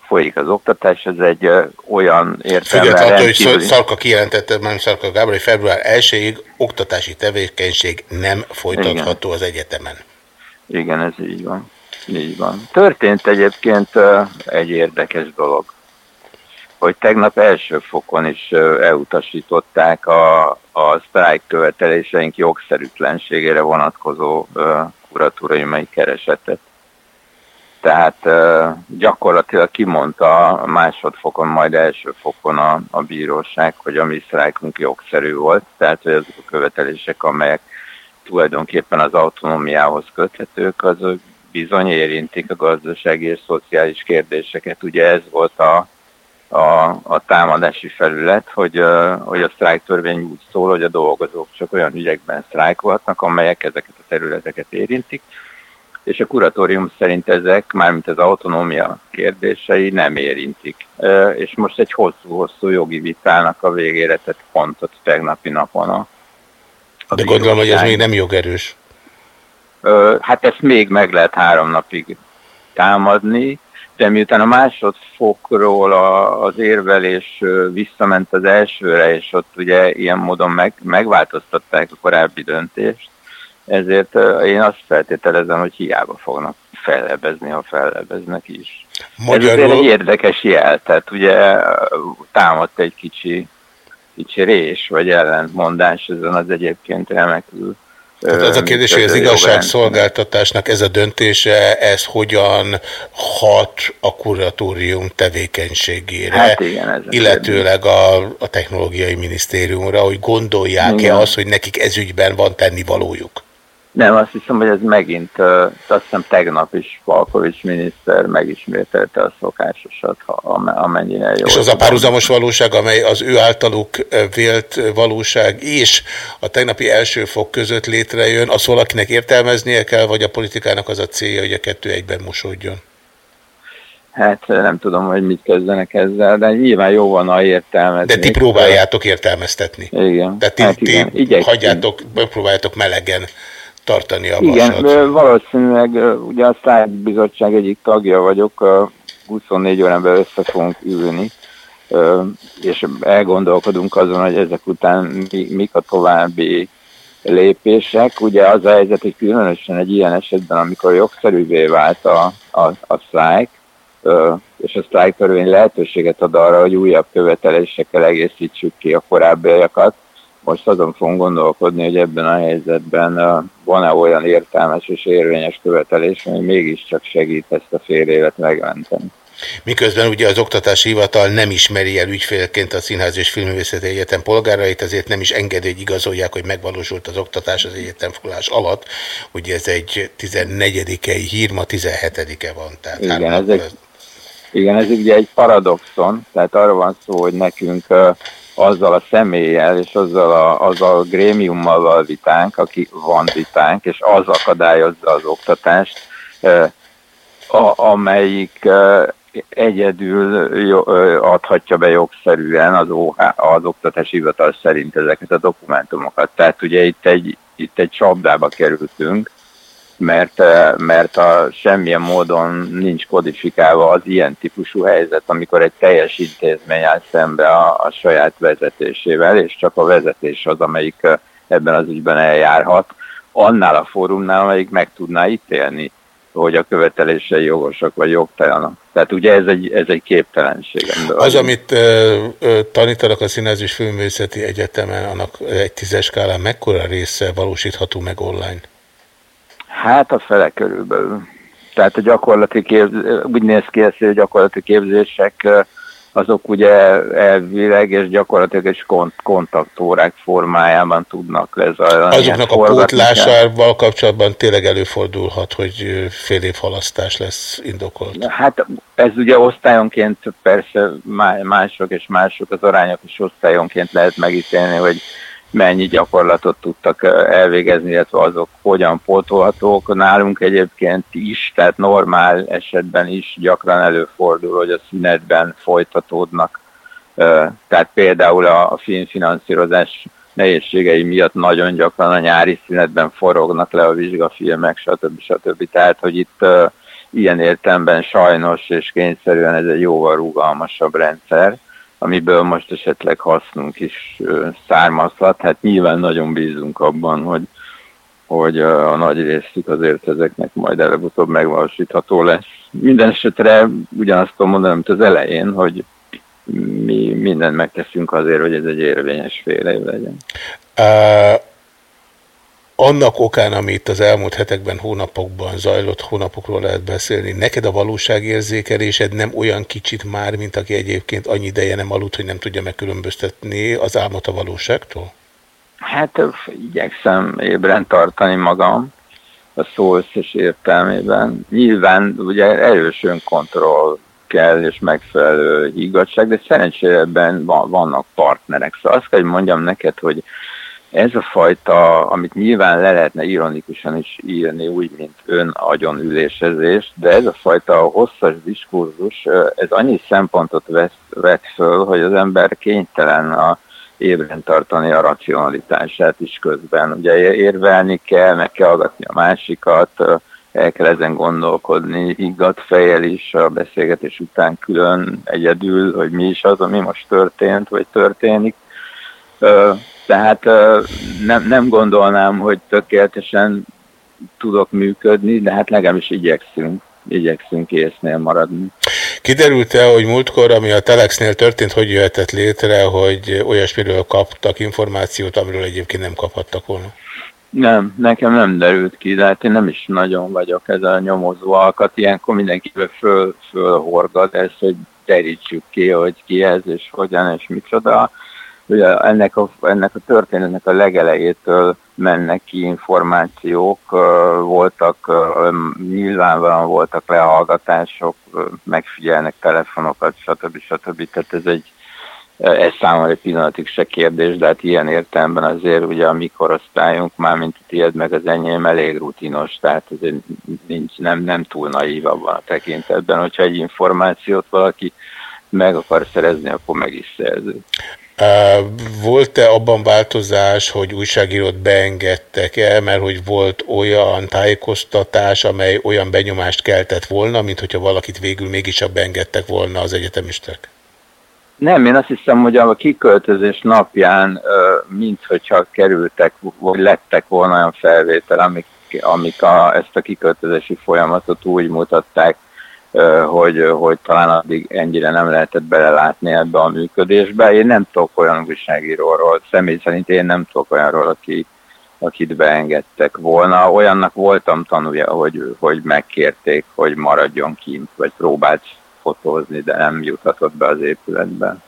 folyik az oktatás, ez egy olyan értelme. Függetlenül attól, hogy Szarka kijelentette, nem Szarka Gábor, hogy február 1-ig oktatási tevékenység nem folytatható Igen. az egyetemen. Igen, ez így van. Így van. Történt egyébként egy érdekes dolog, hogy tegnap első fokon is elutasították a, a sztrájk követeléseink jogszerűtlenségére vonatkozó kuratóriumai keresetet tehát gyakorlatilag kimondta másodfokon, majd első fokon a, a bíróság, hogy a mi sztrájkunk jogszerű volt, tehát hogy azok a követelések, amelyek tulajdonképpen az autonómiához köthetők, azok bizony érintik a gazdasági és szociális kérdéseket. Ugye ez volt a, a, a támadási felület, hogy, hogy a sztrájktörvény úgy szól, hogy a dolgozók csak olyan ügyekben sztrájkolhatnak, amelyek ezeket a területeket érintik, és a kuratórium szerint ezek, mármint az autonómia kérdései nem érintik. És most egy hosszú-hosszú jogi vitának a végére tett pontot tegnapi napon a, a De gondolom, hogy ez még nem jogerős. Hát ezt még meg lehet három napig támadni, de miután a másodfokról a, az érvelés visszament az elsőre, és ott ugye ilyen módon meg, megváltoztatták a korábbi döntést, ezért én azt feltételezem, hogy hiába fognak fellebezni, ha fellebeznek is. Magyarul... Ez egy érdekes jel, tehát ugye támadt egy kicsi, kicsi rés vagy ellentmondás ezen az egyébként remekül tehát az a kérdés, hogy az igazságszolgáltatásnak ez a döntése, ez hogyan hat a kuratórium tevékenységére, hát igen, ez illetőleg a, a technológiai minisztériumra, hogy gondolják-e azt, hogy nekik ezügyben van tennivalójuk? Nem, azt hiszem, hogy ez megint, azt hiszem tegnap is Valkovics miniszter megismételte a szokásosat, ha, amennyire jó. És az a párhuzamos valóság, amely az ő általuk vélt valóság és a tegnapi első fok között létrejön, az valakinek értelmeznie kell, vagy a politikának az a célja, hogy a kettő egyben mosódjon? Hát nem tudom, hogy mit kezdenek ezzel, de nyilván jó van a értelmezni. De ti próbáljátok értelmeztetni. Igen. Tehát ti, hát igen. ti hagyjátok, próbáljátok melegen tartani a Igen, vasat. valószínűleg ugye a Sztály Bizottság egyik tagja vagyok, 24 órán belül össze fogunk ülni, és elgondolkodunk azon, hogy ezek után mik a további lépések. Ugye az a helyzet, hogy különösen egy ilyen esetben, amikor jogszerűvé vált a, a, a sztrájk, és a sztrájk törvény lehetőséget ad arra, hogy újabb követelésekkel egészítsük ki a korábbiakat, most azon fogunk gondolkodni, hogy ebben a helyzetben van-e olyan értelmes és érvényes követelés, ami mégiscsak segít ezt a fél évet megmenteni. Miközben ugye az Oktatási Hivatal nem ismeri el ügyfélként a Színház és Filmművészeti Egyetem polgárait, ezért nem is engedi, hogy igazolják, hogy megvalósult az oktatás az egyetemfoglás alatt. Ugye ez egy 14-i hír, ma 17-e van. Tehát igen, ez egy, igen, ez ugye egy paradoxon, tehát arra van szó, hogy nekünk azzal a személlyel és azzal a, azzal a grémiummal van vitánk, aki van vitánk, és az akadályozza az oktatást, a, amelyik egyedül adhatja be jogszerűen az, OH, az oktatási hivatal szerint ezeket a dokumentumokat. Tehát ugye itt egy, itt egy csapdába kerültünk, mert, mert a semmilyen módon nincs kodifikálva az ilyen típusú helyzet, amikor egy teljes intézmény áll szembe a, a saját vezetésével, és csak a vezetés az, amelyik ebben az ügyben eljárhat, annál a fórumnál, amelyik meg tudná ítélni, hogy a követelései jogosak vagy jogtalanak. Tehát ugye ez egy, ez egy képtelenség. Az, amit ö, ö, tanítanak a Színház és Filmművészeti Egyetemen, annak egy tízes skálán mekkora része valósítható meg online? Hát a fele körülbelül. Tehát a gyakorlati képzés, úgy néz ki ezt, hogy a gyakorlati képzések azok ugye elvileg és gyakorlatilag egy kont kontaktórák formájában tudnak lezajlani. Azoknak a pótlásával kapcsolatban tényleg előfordulhat, hogy fél év halasztás lesz indokolt. Hát ez ugye osztályonként persze mások és mások az arányok is osztályonként lehet megítélni, hogy mennyi gyakorlatot tudtak elvégezni, illetve azok hogyan pótolhatók. Nálunk egyébként is, tehát normál esetben is gyakran előfordul, hogy a szünetben folytatódnak. Tehát például a filmfinanszírozás nehézségei miatt nagyon gyakran a nyári szünetben forognak le a vizsgafilmek, stb. stb. Tehát, hogy itt ilyen értemben sajnos és kényszerűen ez egy jóval rugalmasabb rendszer amiből most esetleg hasznunk is származhat. Hát nyilván nagyon bízunk abban, hogy, hogy a nagy részük azért ezeknek majd előbb-utóbb megvalósítható lesz. Minden esetre ugyanazt tudom mondani, mint az elején, hogy mi mindent megteszünk azért, hogy ez egy érvényes fél év legyen. Uh, annak okán, ami itt az elmúlt hetekben, hónapokban zajlott, hónapokról lehet beszélni, neked a valóságérzékelésed nem olyan kicsit már, mint aki egyébként annyi ideje nem aludt, hogy nem tudja megkülönböztetni az álmot a valóságtól? Hát igyekszem ébren tartani magam a szó összes értelmében. Nyilván ugye erős önkontroll kell, és megfelelő higgadság, de szerencsére ebben vannak partnerek. Szóval azt kell, hogy mondjam neked, hogy ez a fajta, amit nyilván le lehetne ironikusan is írni, úgy, mint ön agyonülésezés, de ez a fajta hosszas diskurzus, ez annyi szempontot vesz, vet föl, hogy az ember kénytelen a ébren tartani a racionalitását is közben. Ugye érvelni kell, meg kell hallgatni a másikat, el kell ezen gondolkodni, higgadt fejjel is a beszélgetés után külön egyedül, hogy mi is az, ami most történt, vagy történik tehát nem, nem gondolnám, hogy tökéletesen tudok működni, de hát legalábbis igyekszünk, igyekszünk észnél maradni. Kiderült-e, hogy múltkor, ami a Telexnél történt, hogy jöhetett létre, hogy olyasmiről kaptak információt, amiről egyébként nem kaphattak volna? Nem, nekem nem derült ki, de hát én nem is nagyon vagyok ez a nyomozó alkat. Ilyenkor mindenkivel föl, fölhorgad ezt, hogy derítsük ki, hogy ki ez, és hogyan, és micsoda ugye ennek a, ennek a történetnek a legelejétől mennek ki információk, voltak, nyilvánvalóan voltak lehallgatások, megfigyelnek telefonokat, stb. stb. Tehát ez egy, ez számomra egy pillanatig se kérdés, de hát ilyen értelemben azért ugye a mi korosztályunk, már mint a tiéd meg az enyém elég rutinos, tehát ez nincs, nem, nem túl naív abban a tekintetben, hogyha egy információt valaki meg akar szerezni, akkor meg is szerzi. Volt-e abban változás, hogy újságírót beengedtek el, mert hogy volt olyan tájékoztatás, amely olyan benyomást keltett volna, mint hogyha valakit végül mégiscsak beengedtek volna az egyetemistek? Nem, én azt hiszem, hogy a kiköltözés napján, mint hogyha kerültek, vagy lettek volna olyan felvétel, amik, amik a, ezt a kiköltözési folyamatot úgy mutatták, hogy, hogy talán addig ennyire nem lehetett belelátni ebbe a működésbe. Én nem tudok olyan újságíróról, személy szerint én nem tudok olyanról, aki, akit beengedtek volna. Olyannak voltam tanulja, hogy, hogy megkérték, hogy maradjon kint, vagy próbált fotózni, de nem juthatott be az épületben.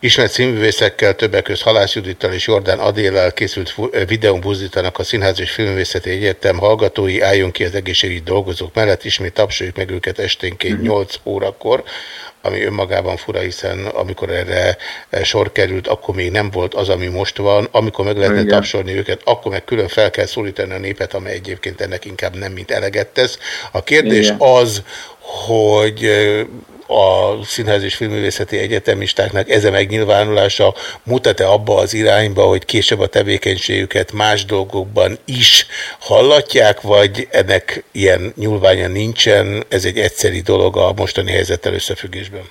Ismert színművészekkel, többek között Halász Judittal és Jordán Adéllel készült videón buzdítanak a Színház és Filmvészeti Egyetem hallgatói, álljon ki az egészségügyi dolgozók mellett, ismét tapsoljuk meg őket esténként 8 mhm. órakor, ami önmagában fura, hiszen amikor erre sor került, akkor még nem volt az, ami most van. Amikor meg lehetne Igen. tapsolni őket, akkor meg külön fel kell szólítani a népet, amely egyébként ennek inkább nem mint eleget tesz. A kérdés Igen. az, hogy a Színház és Filmművészeti Egyetemistáknak ez a megnyilvánulása mutat-e abba az irányba, hogy később a tevékenységüket más dolgokban is hallatják, vagy ennek ilyen nyúlványa nincsen, ez egy egyszeri dolog a mostani helyzettel összefüggésben?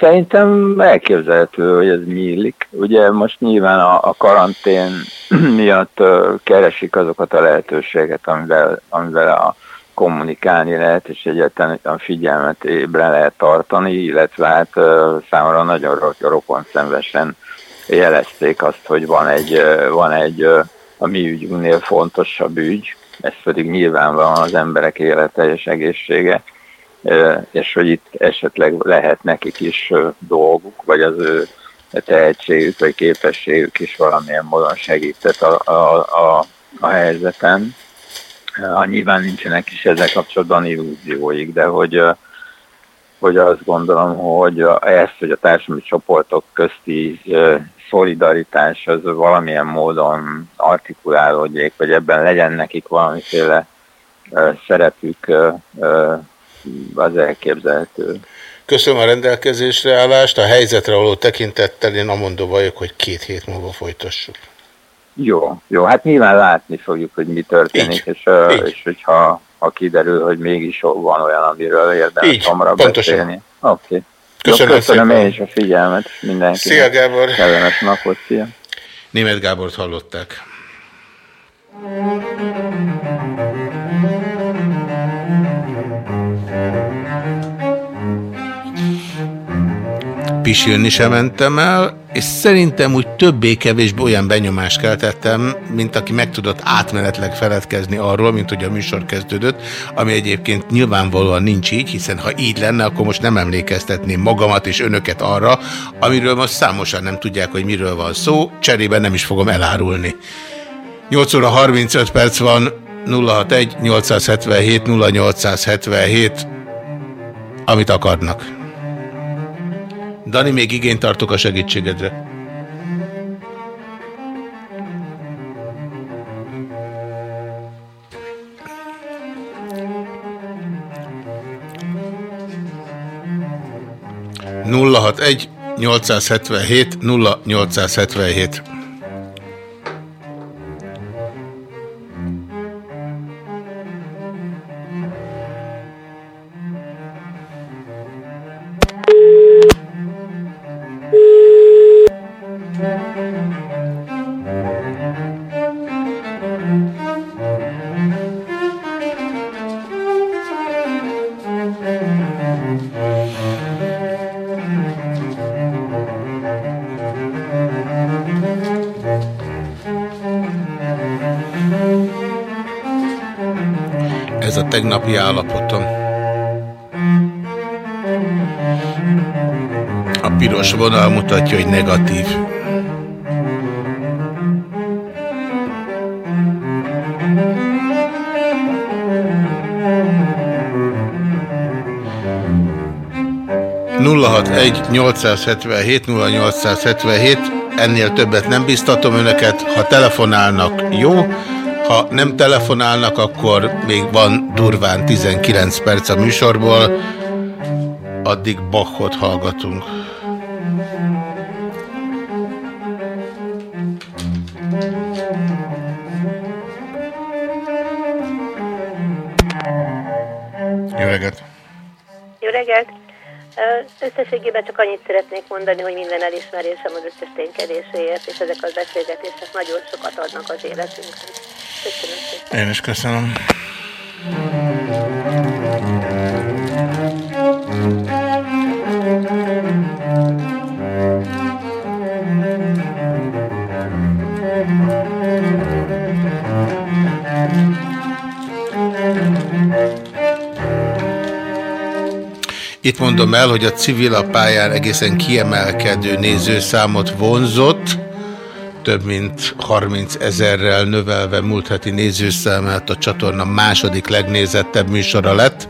Szerintem elképzelhető, hogy ez nyílik. Ugye most nyilván a, a karantén miatt keresik azokat a lehetőséget, amivel, amivel a kommunikálni lehet, és egyáltalán a figyelmet ébre lehet tartani, illetve hát számomra nagyon rokon szenvesen jelezték azt, hogy van egy, van egy a mi ügyünknél fontosabb ügy, ez pedig nyilvánvalóan az emberek élete és egészsége, és hogy itt esetleg lehet nekik is dolguk, vagy az ő tehetségük, vagy képességük is valamilyen módon segített a, a, a, a helyzeten. Nyilván nincsenek is ezzel kapcsolatban illúzióik, de hogy, hogy azt gondolom, hogy ezt, hogy a társadalmi csoportok közti szolidaritás az valamilyen módon artikulálódjék, vagy ebben legyen nekik valamiféle szerepük, az elképzelhető. Köszönöm a rendelkezésre állást, a helyzetre való tekintettel én amondó vagyok, hogy két hét múlva folytassuk. Jó, jó, hát nyilván látni fogjuk, hogy mi történik, így, és, így. és hogyha ha kiderül, hogy mégis van olyan, amiről érdemes hamarabb beszélni. Oké. Okay. Köszönöm, köszönöm én is a figyelmet mindenkinek. Szia Gábor! Kellemes napot, szia! Német Gábort hallották. Pisilni sem mentem el, és szerintem úgy többé-kevésbé olyan benyomást keltettem, mint aki meg tudott átmenetleg feledkezni arról, mint hogy a műsor kezdődött, ami egyébként nyilvánvalóan nincs így, hiszen ha így lenne, akkor most nem emlékeztetném magamat és önöket arra, amiről most számosan nem tudják, hogy miről van szó, cserében nem is fogom elárulni. 8 óra 35 perc van, 061 877 0877, amit akarnak. Dani, még igényt tartok a segítségedre. Nulla hat egy 877 0877 0877 0877, ennél többet nem biztatom önöket, ha telefonálnak, jó, ha nem telefonálnak, akkor még van durván 19 perc a műsorból, addig Bachot hallgatunk. Összességében csak annyit szeretnék mondani, hogy minden elismerésem az összes ténykedéséért, és ezek az beszélgetések nagyon sokat adnak az életünkhez. Köszönöm szépen. Én is köszönöm. Itt mondom el, hogy a civil a pályán egészen kiemelkedő nézőszámot vonzott, több mint 30 ezerrel növelve múlt heti nézőszámát a csatorna második legnézettebb műsora lett.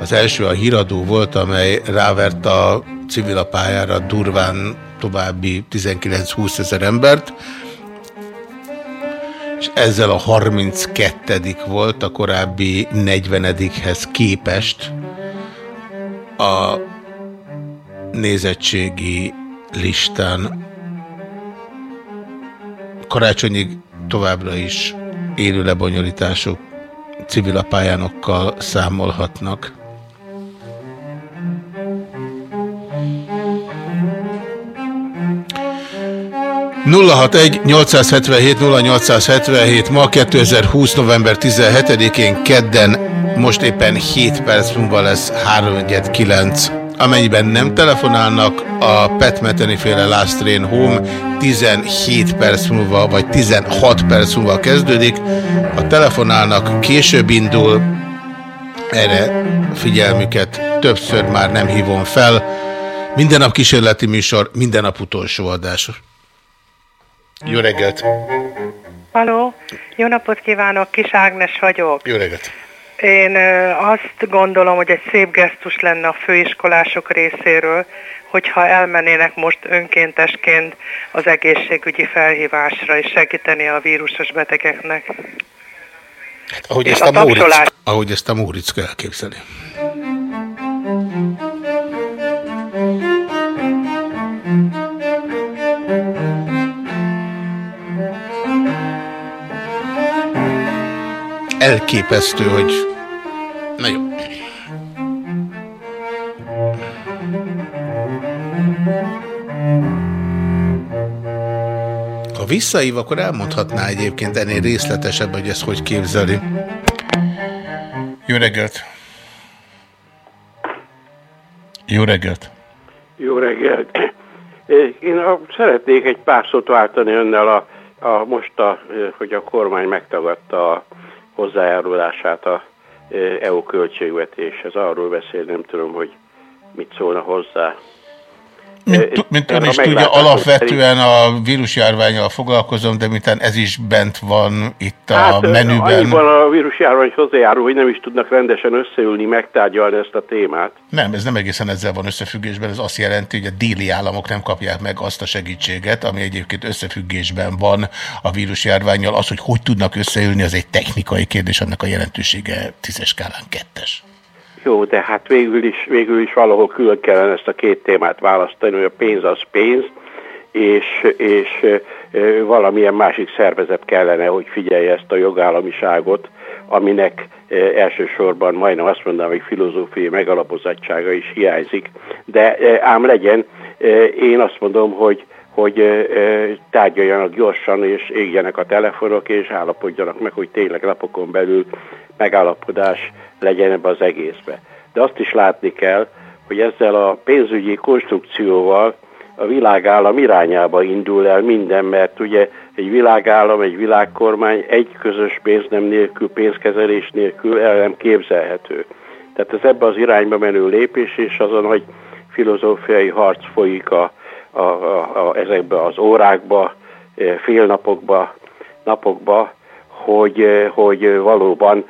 Az első a híradó volt, amely rávert a civil pályára durván további 19-20 ezer embert, és ezzel a 32 volt a korábbi 40-hez képest, a nézettségi listán karácsonyig továbbra is élő lebonyolítások civilapályánokkal számolhatnak. 061-877-0877 ma 2020. november 17-én kedden, most éppen 7 perc múlva lesz 319. Amennyiben nem telefonálnak, a Pet Meteni féle Last Train Home 17 perc múlva, vagy 16 perc múlva kezdődik. A telefonálnak később indul, erre figyelmüket többször már nem hívom fel. Minden nap kísérleti műsor, minden nap utolsó adás. Jó reggelt! Haló, jó napot kívánok, Kis Ágnes vagyok. Jó reggelt! Én azt gondolom, hogy egy szép gesztus lenne a főiskolások részéről, hogyha elmennének most önkéntesként az egészségügyi felhívásra és segíteni a vírusos betegeknek. Hát, ahogy, ezt a, a Móric, ahogy ezt a Móric elképzeli. Elképesztő, hogy... Na jó. Ha visszaív, akkor elmondhatná egyébként ennél részletesebb, hogy ezt hogy képzeli. Jó reggelt! Jó reggelt! Jó reggelt! Én a, szeretnék egy pár szót váltani önnel a, a most, a, hogy a kormány megtagadta a hozzájárulását a EU költségvetéshez. Arról beszél, nem tudom, hogy mit szólna hozzá. Mint, mint ön is tudja, alapvetően a vírusjárványal foglalkozom, de miután ez is bent van itt a hát, menüben. van a vírusjárvány hozzájárul, hogy nem is tudnak rendesen összeülni, megtárgyalni ezt a témát. Nem, ez nem egészen ezzel van összefüggésben, ez azt jelenti, hogy a déli államok nem kapják meg azt a segítséget, ami egyébként összefüggésben van a vírusjárványjal. Az, hogy hogy tudnak összeülni, az egy technikai kérdés, annak a jelentősége tízes skálán kettes. Jó, de hát végül is, végül is valahol külön kellene ezt a két témát választani, hogy a pénz az pénz, és, és valamilyen másik szervezet kellene, hogy figyelje ezt a jogállamiságot, aminek elsősorban majdnem azt mondanám, hogy filozófiai megalapozottsága is hiányzik. De ám legyen, én azt mondom, hogy hogy tárgyaljanak gyorsan, és égjenek a telefonok, és állapodjanak meg, hogy tényleg napokon belül megállapodás legyen ebbe az egészbe. De azt is látni kell, hogy ezzel a pénzügyi konstrukcióval a világállam irányába indul el minden, mert ugye egy világállam, egy világkormány egy közös pénz nem nélkül, pénzkezelés nélkül el nem képzelhető. Tehát ez ebbe az irányba menő lépés, és az a nagy filozófiai harc folyik a, a, a, a, ezekbe az órákba, eh, félnapokba, napokba, hogy, eh, hogy valóban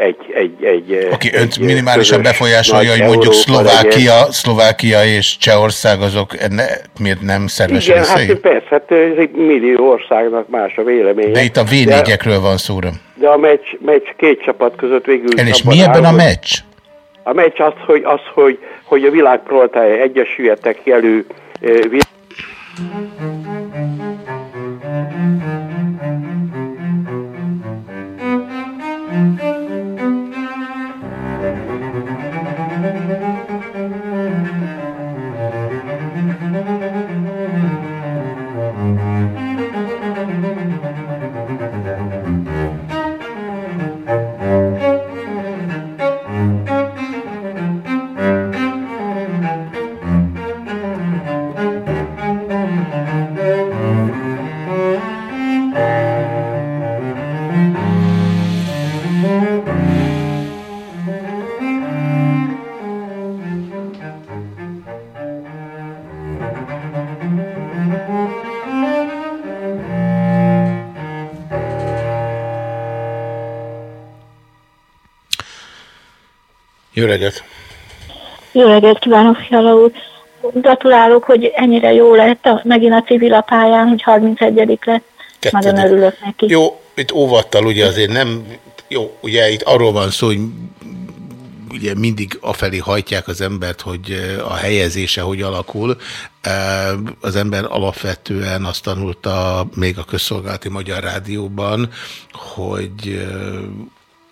egy... egy, egy Aki önt minimálisan befolyásolja, hogy mondjuk Szlovákia, Szlovákia és Csehország azok enne, miért nem szervesen Igen, hát persze, hát ez egy millió országnak más a véleménye. De itt a v van szóra. De a meccs, meccs két csapat között végül... El és mi ebben a meccs? A meccs az, hogy, az, hogy, hogy a világ proletája egyesüljetek elő... Eh, reggelt! Jó reggelt kívánok, Fiala úr! Gratulálok, hogy ennyire jó lett a, megint a civil a pályán, hogy 31 lett. Kettedik. Nagyon örülök neki. Jó, itt óvattal ugye azért nem, jó, ugye itt arról van szó, hogy ugye mindig afelé hajtják az embert, hogy a helyezése hogy alakul. Az ember alapvetően azt tanulta még a közszolgálati Magyar Rádióban, hogy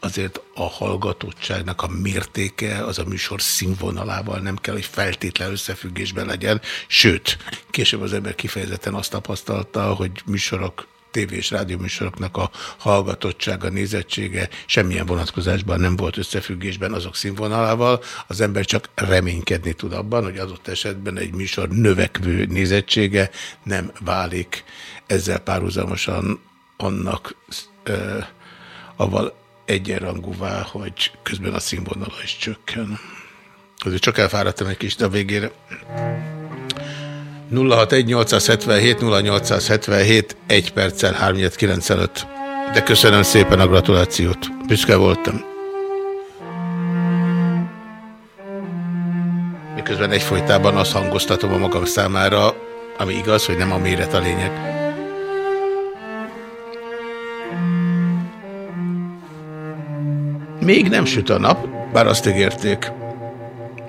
azért a hallgatottságnak a mértéke az a műsor színvonalával nem kell, hogy feltétlen összefüggésben legyen. Sőt, később az ember kifejezetten azt tapasztalta, hogy műsorok tévé és rádióműsoroknak a hallgatottsága, nézettsége semmilyen vonatkozásban nem volt összefüggésben azok színvonalával. Az ember csak reménykedni tud abban, hogy adott esetben egy műsor növekvő nézettsége nem válik ezzel párhuzamosan annak ö, avval egyenrangúvá, hogy közben a színvonala is csökken. Azért csak elfáradtam egy kis a végére. 061 0877 1 perccel 395. De köszönöm szépen a gratulációt. Büszke voltam. Miközben egyfolytában azt hangoztatom a magam számára, ami igaz, hogy nem a méret a lényeg. Még nem süt a nap, bár azt ígérték.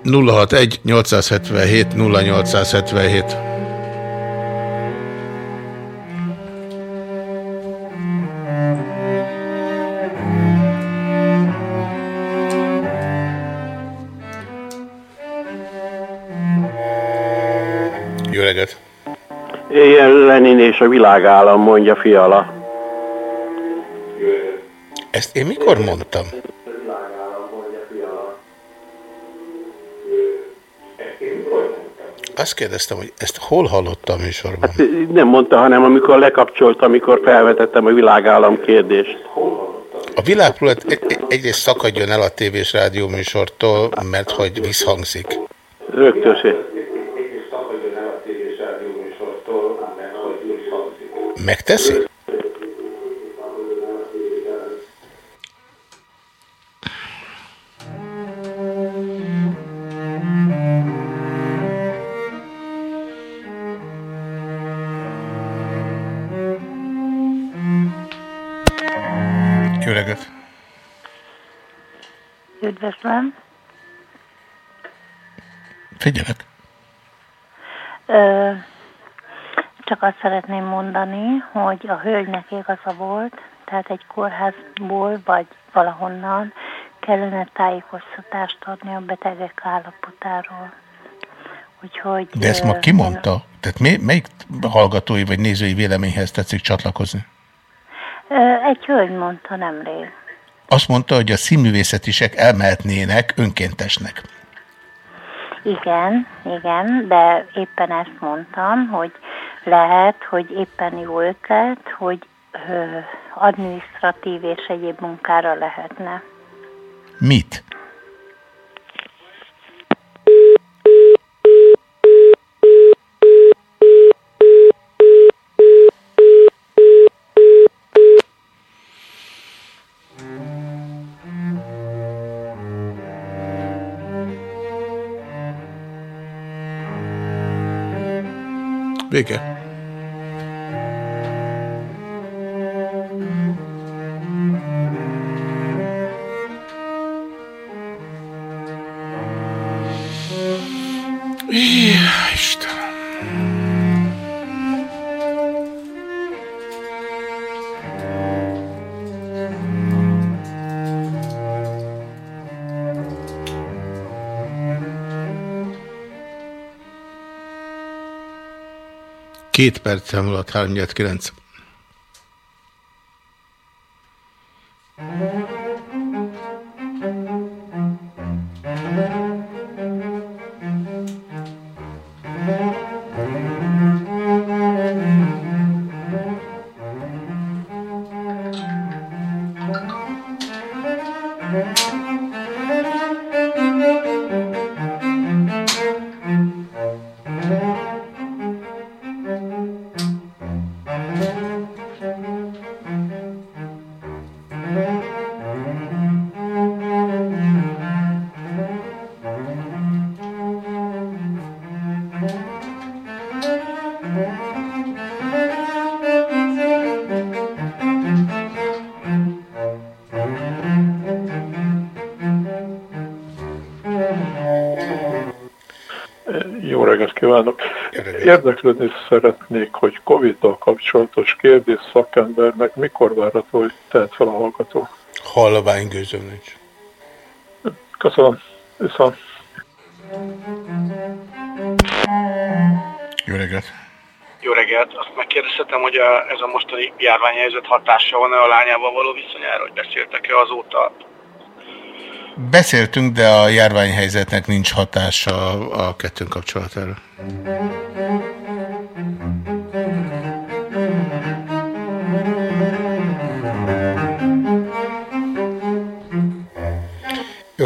061 877 0877 Jó reggelt! Éljen Lenin és a világállam, mondja Fiala. Ezt én mikor mondtam? Azt kérdeztem, hogy ezt hol hallottam a műsorban? Hát, nem mondta, hanem amikor lekapcsolt, amikor felvetettem a világállam kérdést. A világprólet egy, egyrészt szakadjon el a tévés rádió műsortól, mert hogy visszhangzik. Rögtön szép. Megteszi? Üdvözlöm. Figyelek. Ö, csak azt szeretném mondani, hogy a hölgynek igaza volt, tehát egy kórházból vagy valahonnan kellene tájékoztatást adni a betegek állapotáról. Úgyhogy... De ezt ma ö, ki mondta? Tehát mi, melyik hallgatói vagy nézői véleményhez tetszik csatlakozni? Egy hölgy mondta nemrég. Azt mondta, hogy a színművészetisek elmehetnének önkéntesnek. Igen, igen, de éppen ezt mondtam, hogy lehet, hogy éppen jó ötlet, hogy ö, adminisztratív és egyéb munkára lehetne. Mit? Vége. Két perc múlott 3-9. Érdeklődni szeretnék, hogy Covid-dal kapcsolatos kérdés szakembernek mikor várható, hogy tehet fel a hallgató? Hallovány gőzöm nincs. Köszönöm. Viszont. Jó reggelt! Jó reggelt! Azt megkérdezhetem, hogy a, ez a mostani járványhelyzet hatása van-e a lányával való viszonyára, hogy beszéltek-e azóta? Beszéltünk, de a járványhelyzetnek nincs hatása a kettőnk kapcsolatára.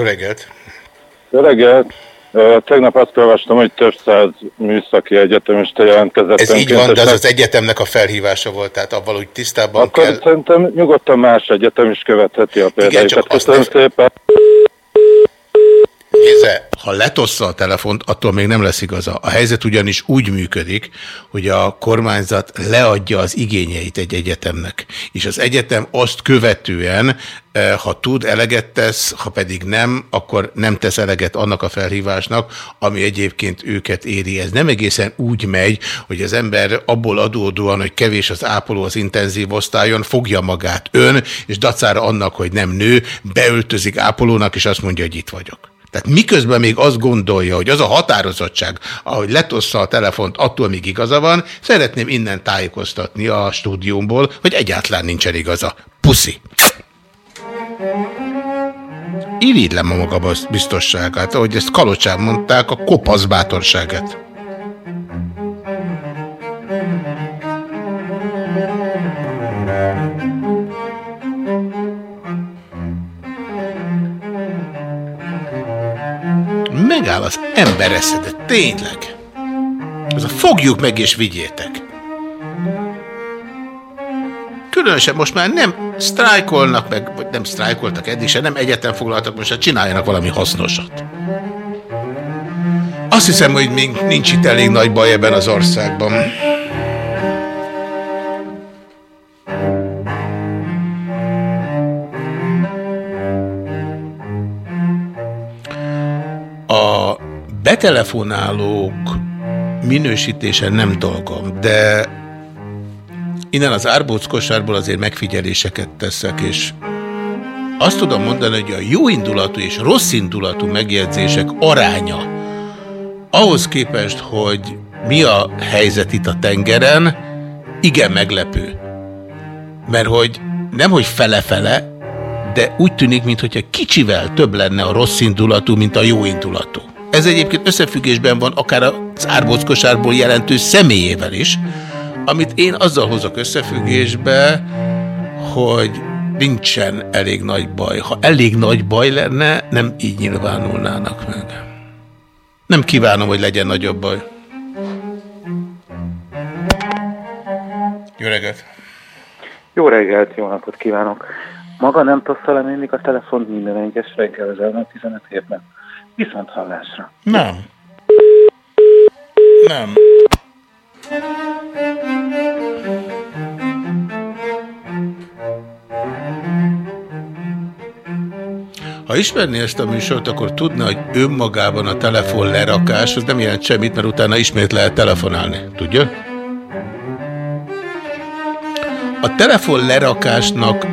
Jó reggelt! Jó reggelt! Tegnap azt olvastam, hogy több száz műszaki egyetemista jelentkezett. Ez így van, de az az egyetemnek a felhívása volt, tehát avval úgy tisztában Akkor kell... szerintem nyugodtan más egyetem is követheti a példáikat. Köszönöm szépen! Nézze, ha letossza a telefont, attól még nem lesz igaza. A helyzet ugyanis úgy működik, hogy a kormányzat leadja az igényeit egy egyetemnek. És az egyetem azt követően, eh, ha tud, eleget tesz, ha pedig nem, akkor nem tesz eleget annak a felhívásnak, ami egyébként őket éri. Ez nem egészen úgy megy, hogy az ember abból adódóan, hogy kevés az ápoló az intenzív osztályon, fogja magát ön, és dacára annak, hogy nem nő, beöltözik ápolónak, és azt mondja, hogy itt vagyok. Tehát miközben még azt gondolja, hogy az a határozottság, ahogy letossza a telefont, attól még igaza van, szeretném innen tájékoztatni a stúdiumból, hogy egyáltalán nincsen igaza. Puszi! Irigylem a maga biztosságát, ahogy ezt Kalocsán mondták, a kopasz bátorságát. Megáll az ember eszedet, tényleg. Ez a fogjuk meg és vigyétek. Különösen most már nem sztrájkolnak meg, vagy nem sztrájkoltak eddig se, nem egyetem foglaltak, most már csináljanak valami hasznosat. Azt hiszem, hogy még nincs itt elég nagy baj ebben az országban. Betelefonálók minősítése nem dolgom, de innen az árbóc kosárból azért megfigyeléseket teszek, és azt tudom mondani, hogy a jó indulatú és rossz indulatú megjegyzések aránya ahhoz képest, hogy mi a helyzet itt a tengeren, igen meglepő. Mert hogy nem, hogy fele-fele, de úgy tűnik, mintha kicsivel több lenne a rossz indulatú, mint a jó indulatú. Ez egyébként összefüggésben van akár az árbóckosárból jelentő személyével is, amit én azzal hozok összefüggésbe, hogy nincsen elég nagy baj. Ha elég nagy baj lenne, nem így nyilvánulnának meg. Nem kívánom, hogy legyen nagyobb baj. Jó reggelt! Jó reggelt, jó napot kívánok! Maga nem tossza le mindig a telefont minden egyes reggel az elmúlt 15 évben. Viszont hallásra. Nem. Nem. Ha ismerné ezt a műsort, akkor tudna, hogy önmagában a telefon lerakás, az nem jelent semmit, mert utána ismét lehet telefonálni. Tudja? A telefon lerakásnak,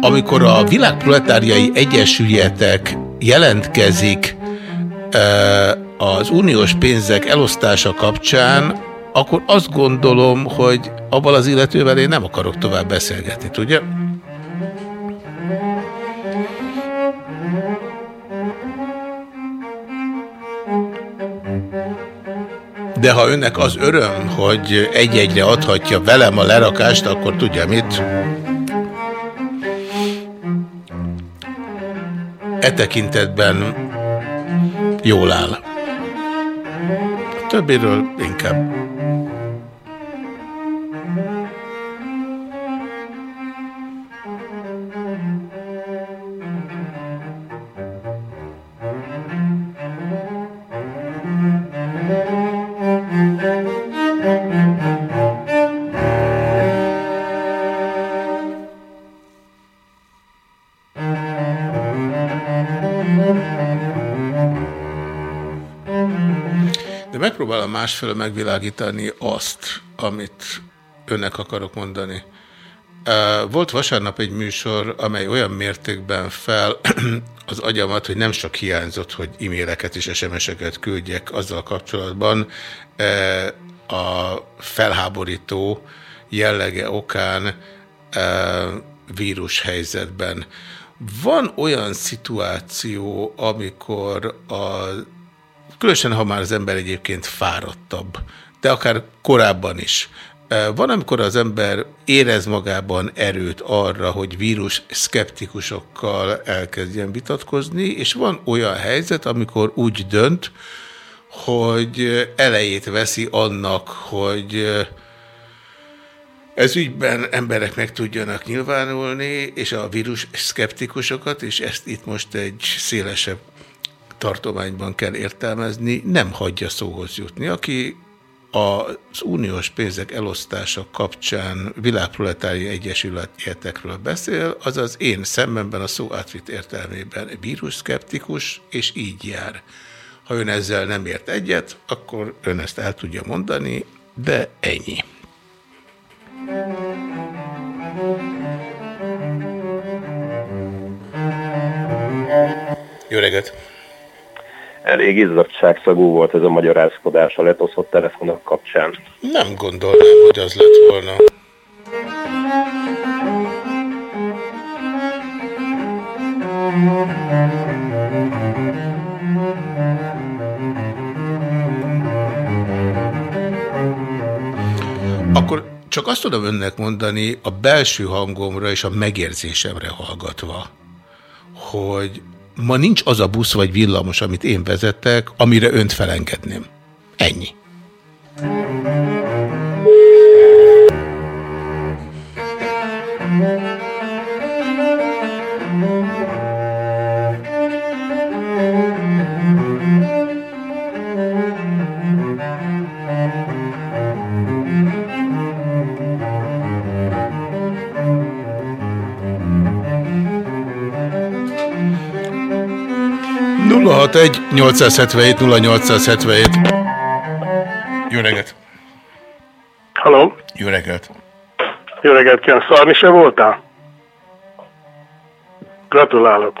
amikor a világproletáriai egyesületek jelentkezik az uniós pénzek elosztása kapcsán, akkor azt gondolom, hogy abban az illetővel én nem akarok tovább beszélgetni, tudja? De ha önnek az öröm, hogy egy-egyre adhatja velem a lerakást, akkor tudja mit? E tekintetben jól áll. A többiről inkább. Másfelől megvilágítani azt, amit önnek akarok mondani. Volt vasárnap egy műsor, amely olyan mértékben fel az agyamat, hogy nem sok hiányzott, hogy e-maileket és SMS-eket küldjek azzal kapcsolatban. A felháborító jellege okán vírushelyzetben. Van olyan szituáció, amikor a, különösen ha már az ember egyébként fáradtabb, de akár korábban is, van, amikor az ember érez magában erőt arra, hogy vírus szkeptikusokkal elkezdjen vitatkozni, és van olyan helyzet, amikor úgy dönt, hogy elejét veszi annak, hogy ez ügyben emberek meg tudjanak nyilvánulni, és a vírus szkeptikusokat, és ezt itt most egy szélesebb tartományban kell értelmezni, nem hagyja szóhoz jutni. Aki az uniós pénzek elosztása kapcsán világproletári egyesületekről beszél, az az én szememben a szó átvitt értelmében szkeptikus, és így jár. Ha ön ezzel nem ért egyet, akkor ön ezt el tudja mondani, de ennyi. Jó reggelt! Elég izzadságszagú volt ez a magyarázkodás a letoszott telefonok kapcsán. Nem gondolnám, hogy az lett volna. Akkor csak azt tudom önnek mondani a belső hangomra és a megérzésemre hallgatva, hogy ma nincs az a busz vagy villamos, amit én vezetek, amire önt felengedném. Ennyi. 061 877 0877. Jó reggelt! Halló! Jó reggelt! Jó reggelt, kívánok! Szarni se voltál? Gratulálok!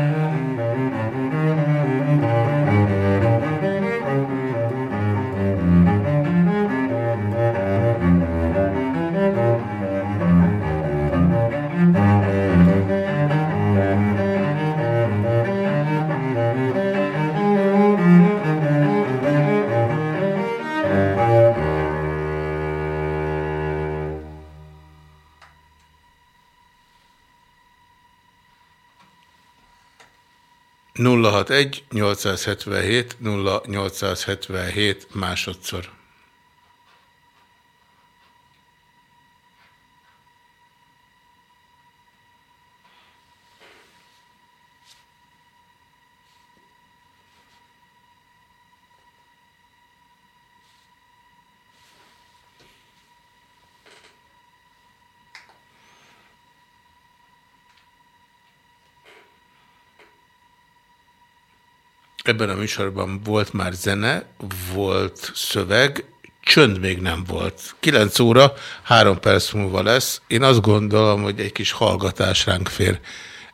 Egy 877 0877 másodszor. Ebben a műsorban volt már zene, volt szöveg, csönd még nem volt. 9 óra, 3 perc múlva lesz. Én azt gondolom, hogy egy kis hallgatás ránk fér.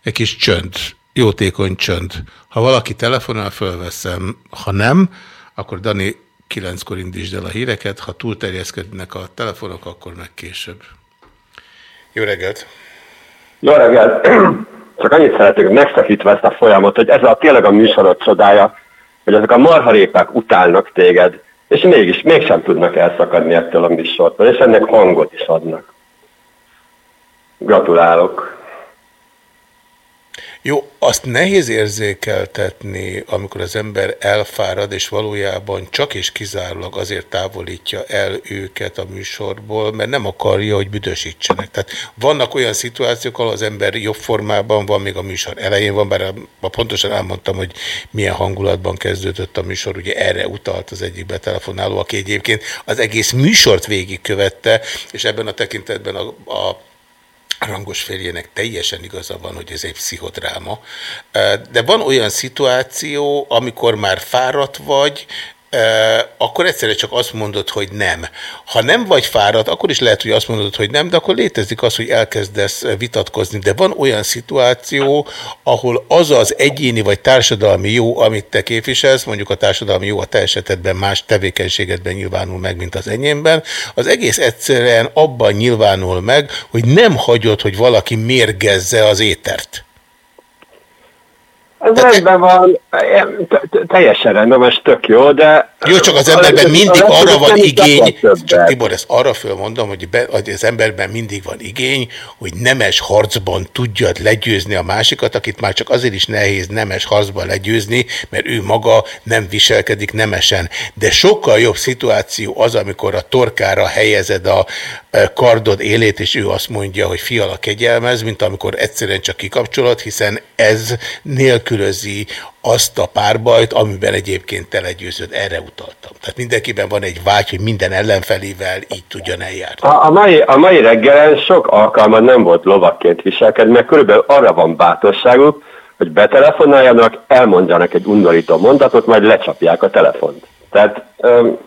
Egy kis csönd, jótékony csönd. Ha valaki telefonál, fölveszem. Ha nem, akkor Dani 9-kor indítsd el a híreket. Ha túlterjeszkednek a telefonok, akkor meg később. Jó reggelt! Jó reggelt! Csak annyit szeretnék megszakítva ezt a folyamat, hogy ez a tényleg a műsorod csodája, hogy ezek a marharépák utálnak téged, és mégis mégsem tudnak elszakadni ettől a műsortól, és ennek hangot is adnak. Gratulálok! Jó, azt nehéz érzékeltetni, amikor az ember elfárad, és valójában csak és kizárólag azért távolítja el őket a műsorból, mert nem akarja, hogy büdösítsenek. Tehát vannak olyan szituációk, ahol az ember jobb formában van, még a műsor elején van, bár pontosan elmondtam, hogy milyen hangulatban kezdődött a műsor, ugye erre utalt az egyik betelefonáló, aki egyébként az egész műsort végigkövette, és ebben a tekintetben a, a rangos férjének teljesen igaza van, hogy ez egy pszichodráma. De van olyan szituáció, amikor már fáradt vagy, akkor egyszerre csak azt mondod, hogy nem. Ha nem vagy fáradt, akkor is lehet, hogy azt mondod, hogy nem, de akkor létezik az, hogy elkezdesz vitatkozni. De van olyan szituáció, ahol az az egyéni vagy társadalmi jó, amit te képviselsz, mondjuk a társadalmi jó a te esetedben más tevékenységedben nyilvánul meg, mint az enyémben, az egész egyszerűen abban nyilvánul meg, hogy nem hagyod, hogy valaki mérgezze az étert. Ez rendben van, teljesen rendben, ez tök jó, de... Jó, csak az emberben mindig arra van igény, csak Tibor, ezt arra fölmondom, hogy, be, hogy az emberben mindig van igény, hogy nemes harcban tudjad legyőzni a másikat, akit már csak azért is nehéz nemes harcban legyőzni, mert ő maga nem viselkedik nemesen. De sokkal jobb szituáció az, amikor a torkára helyezed a kardod élét, és ő azt mondja, hogy fiala kegyelmez, mint amikor egyszerűen csak kikapcsolod, hiszen ez nélkülözi azt a párbajt, amiben egyébként te legyőzöd, erre utaltam. Tehát mindenkiben van egy vágy, hogy minden ellenfelével így tudjon eljárni. A, a, mai, a mai reggelen sok alkalman nem volt lovakként viselkedni, mert körülbelül arra van bátorságuk, hogy betelefonáljanak, elmondjanak egy undorító mondatot, majd lecsapják a telefont. Tehát um,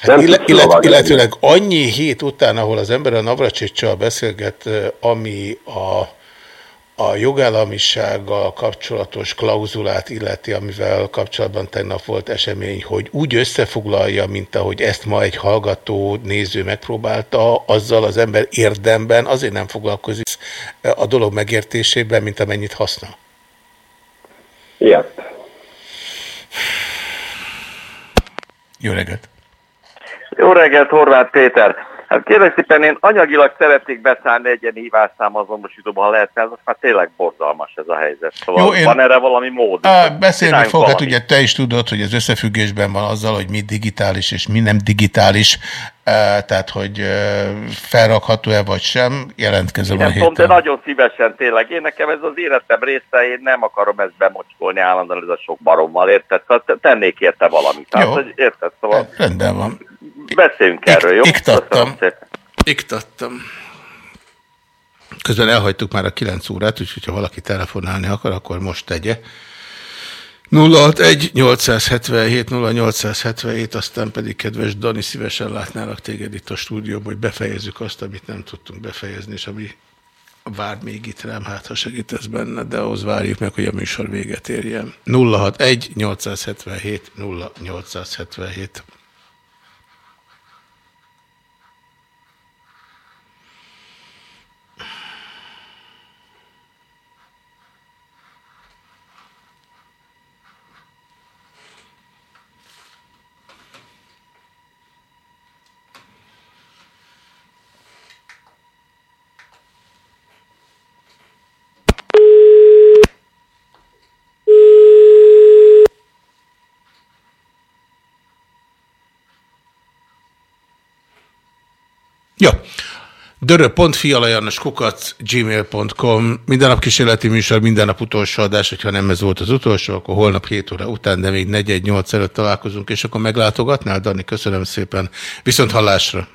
Hát illet, illet, illetőleg annyi hét után, ahol az ember a Navracsicsal beszélget, ami a a jogállamisággal kapcsolatos klauzulát illeti, amivel kapcsolatban tegnap volt esemény, hogy úgy összefoglalja, mint ahogy ezt ma egy hallgató néző megpróbálta, azzal az ember érdemben azért nem foglalkozik a dolog megértésében, mint amennyit használ. Yep. Jó reggelt! Jó reggelt, Horváth Péter! Hát kérlek szépen, én anyagilag szeretnék beszállni egy ilyen hívásszám azonosítóban, ha lehet, mert most már tényleg borzalmas ez a helyzet. Szóval Jó, én... van erre valami mód? Á, beszélni fog, hát ugye te is tudod, hogy ez összefüggésben van azzal, hogy mi digitális és mi nem digitális, tehát hogy felrakható-e vagy sem, jelentkezem én a héten. Tudom, de nagyon szívesen tényleg. Én nekem ez az életem része, én nem akarom ezt bemocskolni állandóan ez a sok barommal, érted? Tennék érte valamit. Jó. Tehát, érted? Szóval... Rendben van. Beszéljünk erről, jó? Iktattam. Iktattam. Közben elhagytuk már a 9 órát, úgyhogy ha valaki telefonálni akar, akkor most tegye. 061 877 0877, aztán pedig kedves Dani, szívesen látnálak téged itt a stúdióban, hogy befejezzük azt, amit nem tudtunk befejezni, és ami vár még itt rám, hát ha segítesz benne, de ahhoz várjuk meg, hogy a műsor véget érjen. 061 877 0877 Ja. kukac gmail.com Minden nap kísérleti műsor, minden nap utolsó adás, hogyha nem ez volt az utolsó, akkor holnap 7 óra után, de még 4-1-8 előtt találkozunk, és akkor meglátogatnál, Dani, köszönöm szépen. Viszont hallásra!